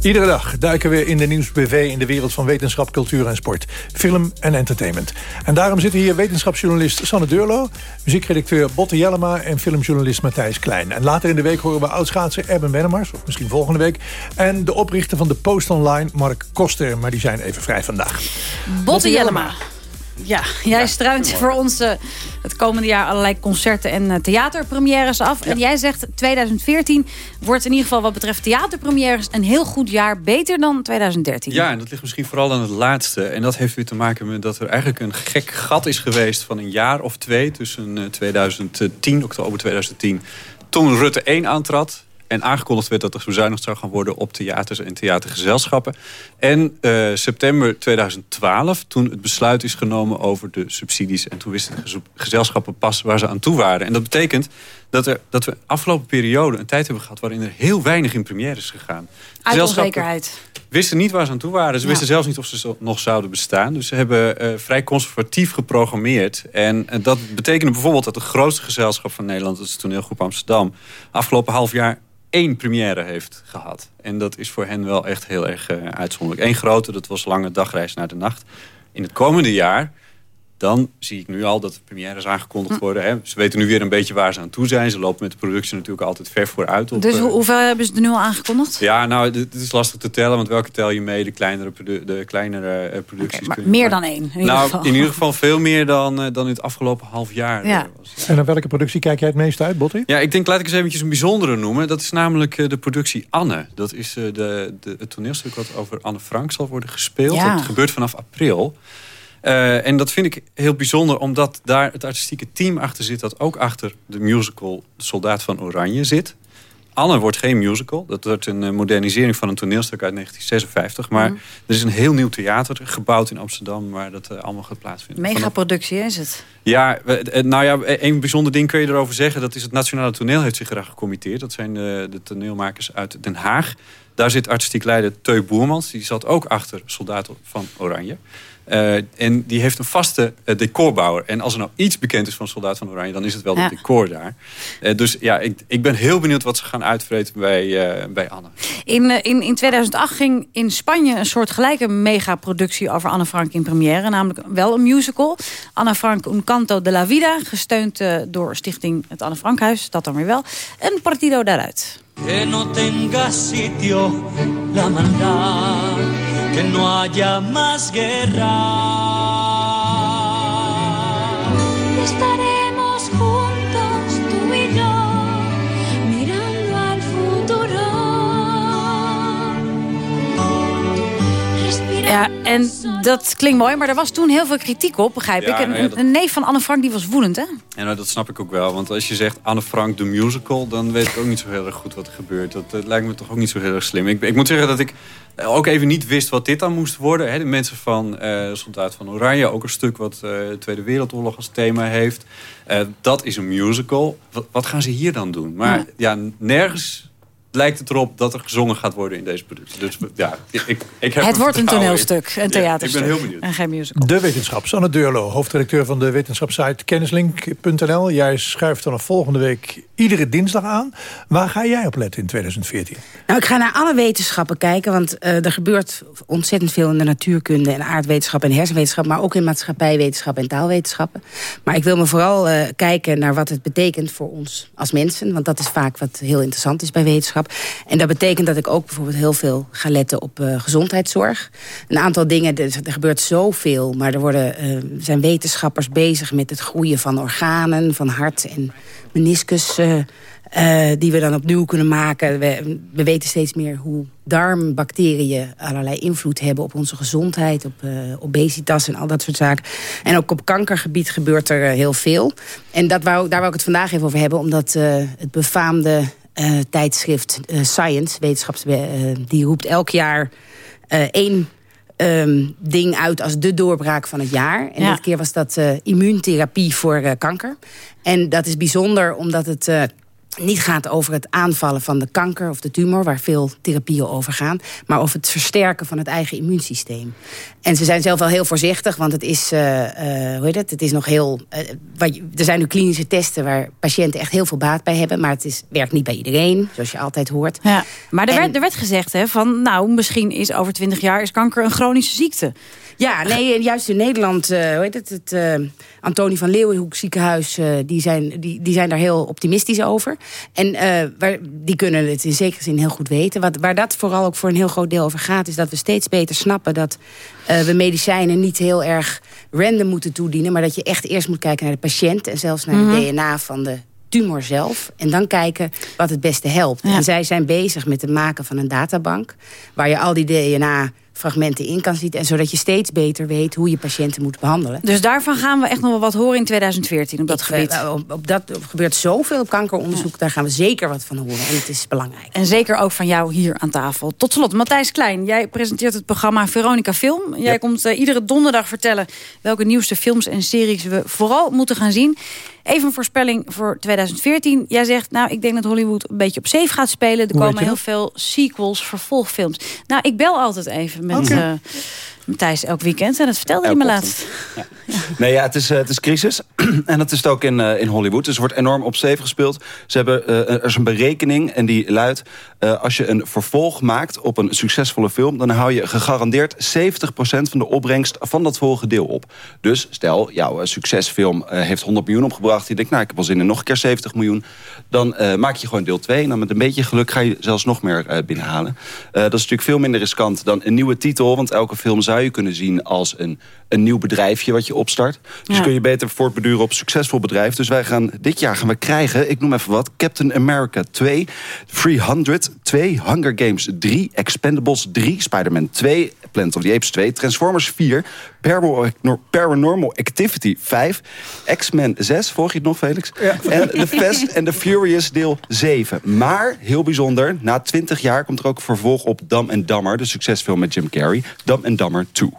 Iedere dag duiken we in de Nieuwsbv in de wereld van wetenschap, cultuur en sport. Film en entertainment. En daarom zitten hier wetenschapsjournalist Sanne Deurlo... muziekredacteur Botte Jellema en filmjournalist Matthijs Klein. En later in de week horen we oudschaatser Erben Wennemars... of misschien volgende week. En de oprichter van de Post Online, Mark Koster. Maar die zijn even vrij vandaag. Botte Jellema. Ja, jij struint voor ons eh, het komende jaar allerlei concerten en eh, theaterpremières af. En jij zegt 2014 wordt in ieder geval wat betreft theaterpremières een heel goed jaar. Beter dan 2013. Ja, en dat ligt misschien vooral aan het laatste. En dat heeft weer te maken met dat er eigenlijk een gek gat is geweest van een jaar of twee. Tussen eh, 2010, oktober 2010, toen Rutte 1 aantrad. En aangekondigd werd dat er bezuinigd zou gaan worden op theaters en theatergezelschappen. En eh, september 2012, toen het besluit is genomen over de subsidies. En toen wisten de geze- gezelschappen pas waar ze aan toe waren. En dat betekent dat, er, dat we afgelopen periode een tijd hebben gehad... waarin er heel weinig in première is gegaan. Uit onzekerheid. wisten niet waar ze aan toe waren. Ze Ja. wisten zelfs niet of ze nog zouden bestaan. Dus ze hebben eh, vrij conservatief geprogrammeerd. En eh, dat betekende bijvoorbeeld dat het grootste gezelschap van Nederland... dat is de toneelgroep Amsterdam... afgelopen half jaar één première heeft gehad. En dat is voor hen wel echt heel erg eh, uitzonderlijk. Eén grote, dat was Lange Dagreis naar de Nacht. In het komende jaar... Dan zie ik nu al dat de premières aangekondigd Hm. worden. Hè. Ze weten nu weer een beetje waar ze aan toe zijn. Ze lopen met de productie natuurlijk altijd ver vooruit. Op, Dus eh, hoe- hoeveel hebben ze er nu al aangekondigd? ja, nou, dit dit is lastig te tellen, want welke tel je mee? De kleinere, produ- de kleinere eh, producties. maar kun je- meer dan één, in ieder nou, geval. in ieder geval veel meer dan, eh, dan in het afgelopen half jaar. Ja. En naar welke productie kijk jij het meest uit, Botti? Ja, ik denk, laat ik eens eventjes een bijzondere noemen. Dat is namelijk eh, de productie Anne. Dat is eh, de, de, het toneelstuk wat over Anne Frank zal worden gespeeld. Ja. Dat gebeurt vanaf april. Eh, en dat vind ik heel bijzonder, omdat daar het artistieke team achter zit... dat ook achter de musical De Soldaat van Oranje zit. Anne wordt geen musical. Dat wordt een eh, modernisering van een toneelstuk uit 1956. Maar Mhm. er is een heel nieuw theater gebouwd in Amsterdam... waar dat eh, allemaal gaat plaatsvinden. Vanaf- Megaproductie is het. ja, nou ja, één bijzonder ding kun je erover zeggen. Dat is het Nationale Toneel heeft zich eraan gecommitteerd. Dat zijn de, de toneelmakers uit Den Haag. Daar zit artistiek leider Teu Boermans. Die zat ook achter Soldaten van Oranje. Eh, en die heeft een vaste eh, decorbouwer. En als er nou iets bekend is van Soldaat van Oranje... dan is het wel Ja. het decor daar. Eh, dus ja, ik, ik ben heel benieuwd wat ze gaan uitvreten bij, eh, bij Anne. In, in, in 2008 ging in Spanje een soort gelijke megaproductie over Anne Frank in première. Namelijk wel een musical. Anne Frank Un Canto de la Vida. Gesteund eh, door stichting het Anne Frankhuis. Dat dan weer wel. En Partido daaruit. Que no tenga sitio la maldad, que no haya más guerra. Estaremos juntos, Ja, en dat klinkt mooi, maar er was toen heel veel kritiek op, begrijp Ja, ik. En ja, een, dat- een neef van Anne Frank die was woedend, hè? En nou, dat snap ik ook wel. Want als je zegt Anne Frank de musical... dan weet ik ook niet zo heel erg goed wat er gebeurt. Dat, eh, lijkt me toch ook niet zo heel erg slim. Ik, ik moet zeggen dat ik eh, ook even niet wist wat dit dan moest worden. Hè. De mensen van eh Soldaat van Oranje. Ook een stuk wat de Tweede Wereldoorlog als thema heeft. Dat is een musical. Wat, wat gaan ze hier dan doen? Maar ja, nergens lijkt het erop dat er gezongen gaat worden in deze productie. Dus ja, ik, ik heb het wordt een in. toneelstuk, een Ja, theaterstuk. ik ben heel benieuwd. En geen musical. De wetenschap. Sanne Deurlo, hoofdredacteur van de wetenschapssite kennislink.nl. Jij schuift vanaf volgende week iedere dinsdag aan. Waar ga jij op letten in 2014? Nou, ik ga naar alle wetenschappen kijken, want eh, er gebeurt ontzettend veel in de natuurkunde en aardwetenschap en hersenwetenschap, maar ook in maatschappijwetenschap en taalwetenschappen. Maar ik wil me vooral eh, kijken naar wat het betekent voor ons als mensen, want dat is vaak wat heel interessant is bij wetenschap. En dat betekent dat ik ook bijvoorbeeld heel veel ga letten op eh, gezondheidszorg. Een aantal dingen, er, er gebeurt zoveel, maar er worden, eh, zijn wetenschappers bezig met het groeien van organen, van hart en meniscus. eh, die we dan opnieuw kunnen maken. We, we weten steeds meer hoe darmbacteriën allerlei invloed hebben op onze gezondheid, op obesitas en al dat soort zaken. En ook op kankergebied gebeurt er heel veel. En dat wou, daar wou ik het vandaag even over hebben, omdat het befaamde tijdschrift eh, Science, wetenschaps, eh, die roept elk jaar eh, één ehm, ding uit als de doorbraak van het jaar. En Ja. dit keer was dat eh, immuuntherapie voor eh, kanker. En dat is bijzonder omdat het... niet gaat over het aanvallen van de kanker of de tumor... waar veel therapieën over gaan... maar over het versterken van het eigen immuunsysteem. En ze zijn zelf wel heel voorzichtig, want het is, eh, eh, hoe heet het? Het is nog heel... eh, wat er zijn nu klinische testen waar patiënten echt heel veel baat bij hebben... maar het is, werkt niet bij iedereen, zoals je altijd hoort. Ja, maar er, En- werd, er werd gezegd hè, van, nou, misschien is over 20 jaar is kanker een chronische ziekte. Ja, nee, juist in Nederland, eh, hoe heet het, het eh, Antonie van Leeuwenhoek ziekenhuis, eh, die, zijn, die, die zijn daar heel optimistisch over. En waar, die kunnen het in zekere zin heel goed weten. Wat, waar dat vooral ook voor een heel groot deel over gaat, is dat we steeds beter snappen dat we medicijnen niet heel erg random moeten toedienen, maar dat je echt eerst moet kijken naar de patiënt en zelfs naar Mhm. de DNA van de tumor zelf. En dan kijken wat het beste helpt. En zij zijn bezig met het maken van een databank... waar je al die DNA-fragmenten in kan zitten... en zodat je steeds beter weet hoe je patiënten moet behandelen. Dus daarvan gaan we echt nog wel wat horen in 2014 op dat Ik, gebied. eh, Op, op dat er gebeurt zoveel op kankeronderzoek, daar gaan we zeker wat van horen. En het is belangrijk. En zeker ook van jou hier aan tafel. Tot slot, Matthijs Klein, jij presenteert het programma Veronica Film. Jij komt eh, iedere donderdag vertellen welke nieuwste films en series we vooral moeten gaan zien. Even een voorspelling voor 2014. Jij zegt, nou, ik denk dat Hollywood een beetje op safe gaat spelen. Er Hoe komen heel veel sequels, vervolgfilms. Nou, ik bel altijd even met Matthijs elk weekend. En dat vertelde hij me laatst. Nee, ja, het is, eh, het is crisis. en dat is het ook in, eh, in Hollywood. Dus er wordt enorm op safe gespeeld. Ze hebben, eh, er is een berekening en die luidt... als je een vervolg maakt op een succesvolle film... dan hou je gegarandeerd 70% van de opbrengst van dat vorige deel op. Dus stel, jouw succesfilm heeft 100 miljoen opgebracht. Je denkt, nou, ik heb wel zin in nog een keer 70 miljoen. Dan maak je gewoon deel 2. En dan met een beetje geluk ga je zelfs nog meer binnenhalen. Dat is natuurlijk veel minder riskant dan een nieuwe titel. Want elke film zou je kunnen zien als een, een nieuw bedrijfje wat je opstart. Dus Ja. kun je beter voortbeduren op succesvol bedrijf. Dus wij gaan dit jaar gaan we krijgen, ik noem even wat... Captain America 2, 300 2, Hunger Games 3, Expendables 3, Spider-Man 2... Planet of the Apes 2, Transformers 4, Paranormal, Activity 5, X-Men 6, volg je het nog Felix? En The Fast and the Furious deel 7. Maar, heel bijzonder, na 20 jaar komt er ook een vervolg op Dumb and Dumber... de succesfilm met Jim Carrey, Dumb and Dumber 2.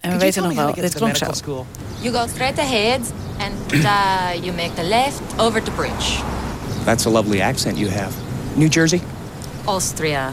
En we weten nog wel, dit klonk zo. You go straight ahead and uh, you make the left over the bridge. That's a lovely accent you have. New Jersey? Austria.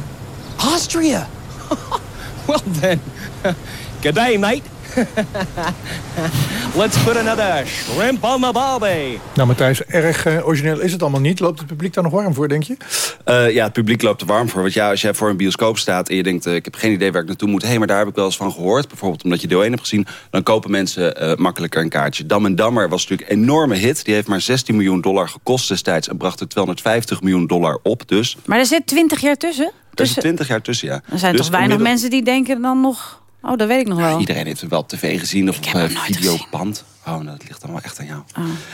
Austria! well then, good day, mate. Let's put another shrimp on the barbie. Nou, Matthijs, erg eh, origineel is het allemaal niet. Loopt het publiek daar nog warm voor, denk je? Eh, ja, het publiek loopt er warm voor. Want ja, als jij voor een bioscoop staat en je denkt... eh, ik heb geen idee waar ik naartoe moet. Hé, hey, maar daar heb ik wel eens van gehoord. Bijvoorbeeld omdat je deel 1 hebt gezien. Dan kopen mensen eh, makkelijker een kaartje. Dam en Dammer was natuurlijk een enorme hit. Die heeft maar 16 miljoen dollar gekost destijds. En bracht er 250 miljoen dollar op. Dus Maar er zit 20 jaar tussen. er tussen 20 jaar tussen, ja. er zijn Dus toch weinig inmiddels- mensen die denken dan nog... Oh, dat weet ik nog wel. Iedereen heeft hem wel op tv gezien of op uh, videoband. Oh, nou, dat ligt dan wel echt aan jou.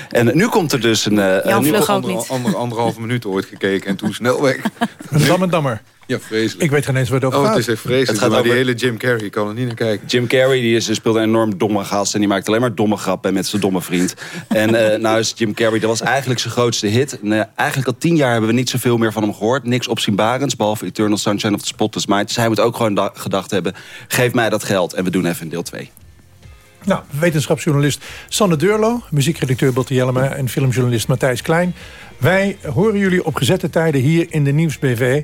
En eh, nu komt er dus een... eh, Jan Vlug ook niet. Ander, anderhalve minuut ooit gekeken en toen snel weg. Een dam en dammer. Ja, vreselijk. Ik weet geen eens waar het over Oh, gaat. het is echt vreselijk. Het gaat maar die over- hele Jim Carrey, ik kan er niet naar kijken. Jim Carrey die is, die speelt een enorm domme gast... en die maakt alleen maar domme grappen met zijn domme vriend. en eh, nou is Jim Carrey, dat was eigenlijk zijn grootste hit. En, eh, eigenlijk al tien jaar hebben we niet zoveel meer van hem gehoord. Niks opzienbarends, behalve Eternal Sunshine of the Spotless Mind. Dus hij moet ook gewoon da- gedacht hebben... geef mij dat geld en we doen even een deel 2. Nou, wetenschapsjournalist Sanne Deurlo, muziekredacteur Botte Jellema en filmjournalist Matthijs Klein. Wij horen jullie op gezette tijden hier in de Nieuwsbv.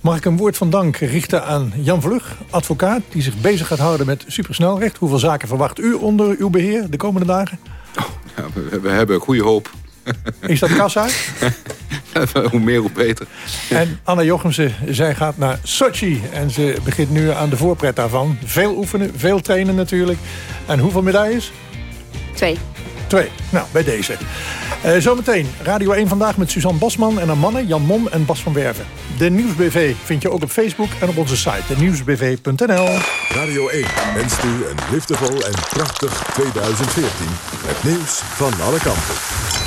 Mag ik een woord van dank richten aan Jan Vlug, advocaat... die zich bezig gaat houden met supersnelrecht. Hoeveel zaken verwacht u onder uw beheer de komende dagen? Ja, we, we hebben goede hoop. Is dat kassa? hoe meer, hoe beter. En Anna Jochemsen, zij gaat naar Sochi. En ze begint nu aan de voorpret daarvan. Veel oefenen, veel trainen natuurlijk. En hoeveel medailles? Twee. Twee. Nou, bij deze. Eh, zometeen Radio 1 Vandaag met Suzanne Bosman en haar mannen Jan Mom en Bas van Werven. De Nieuwsbv vind je ook op Facebook en op onze site. De nieuwsbv.nl. Radio 1 wenst u een liefdevol en prachtig 2014. Het nieuws van alle kanten.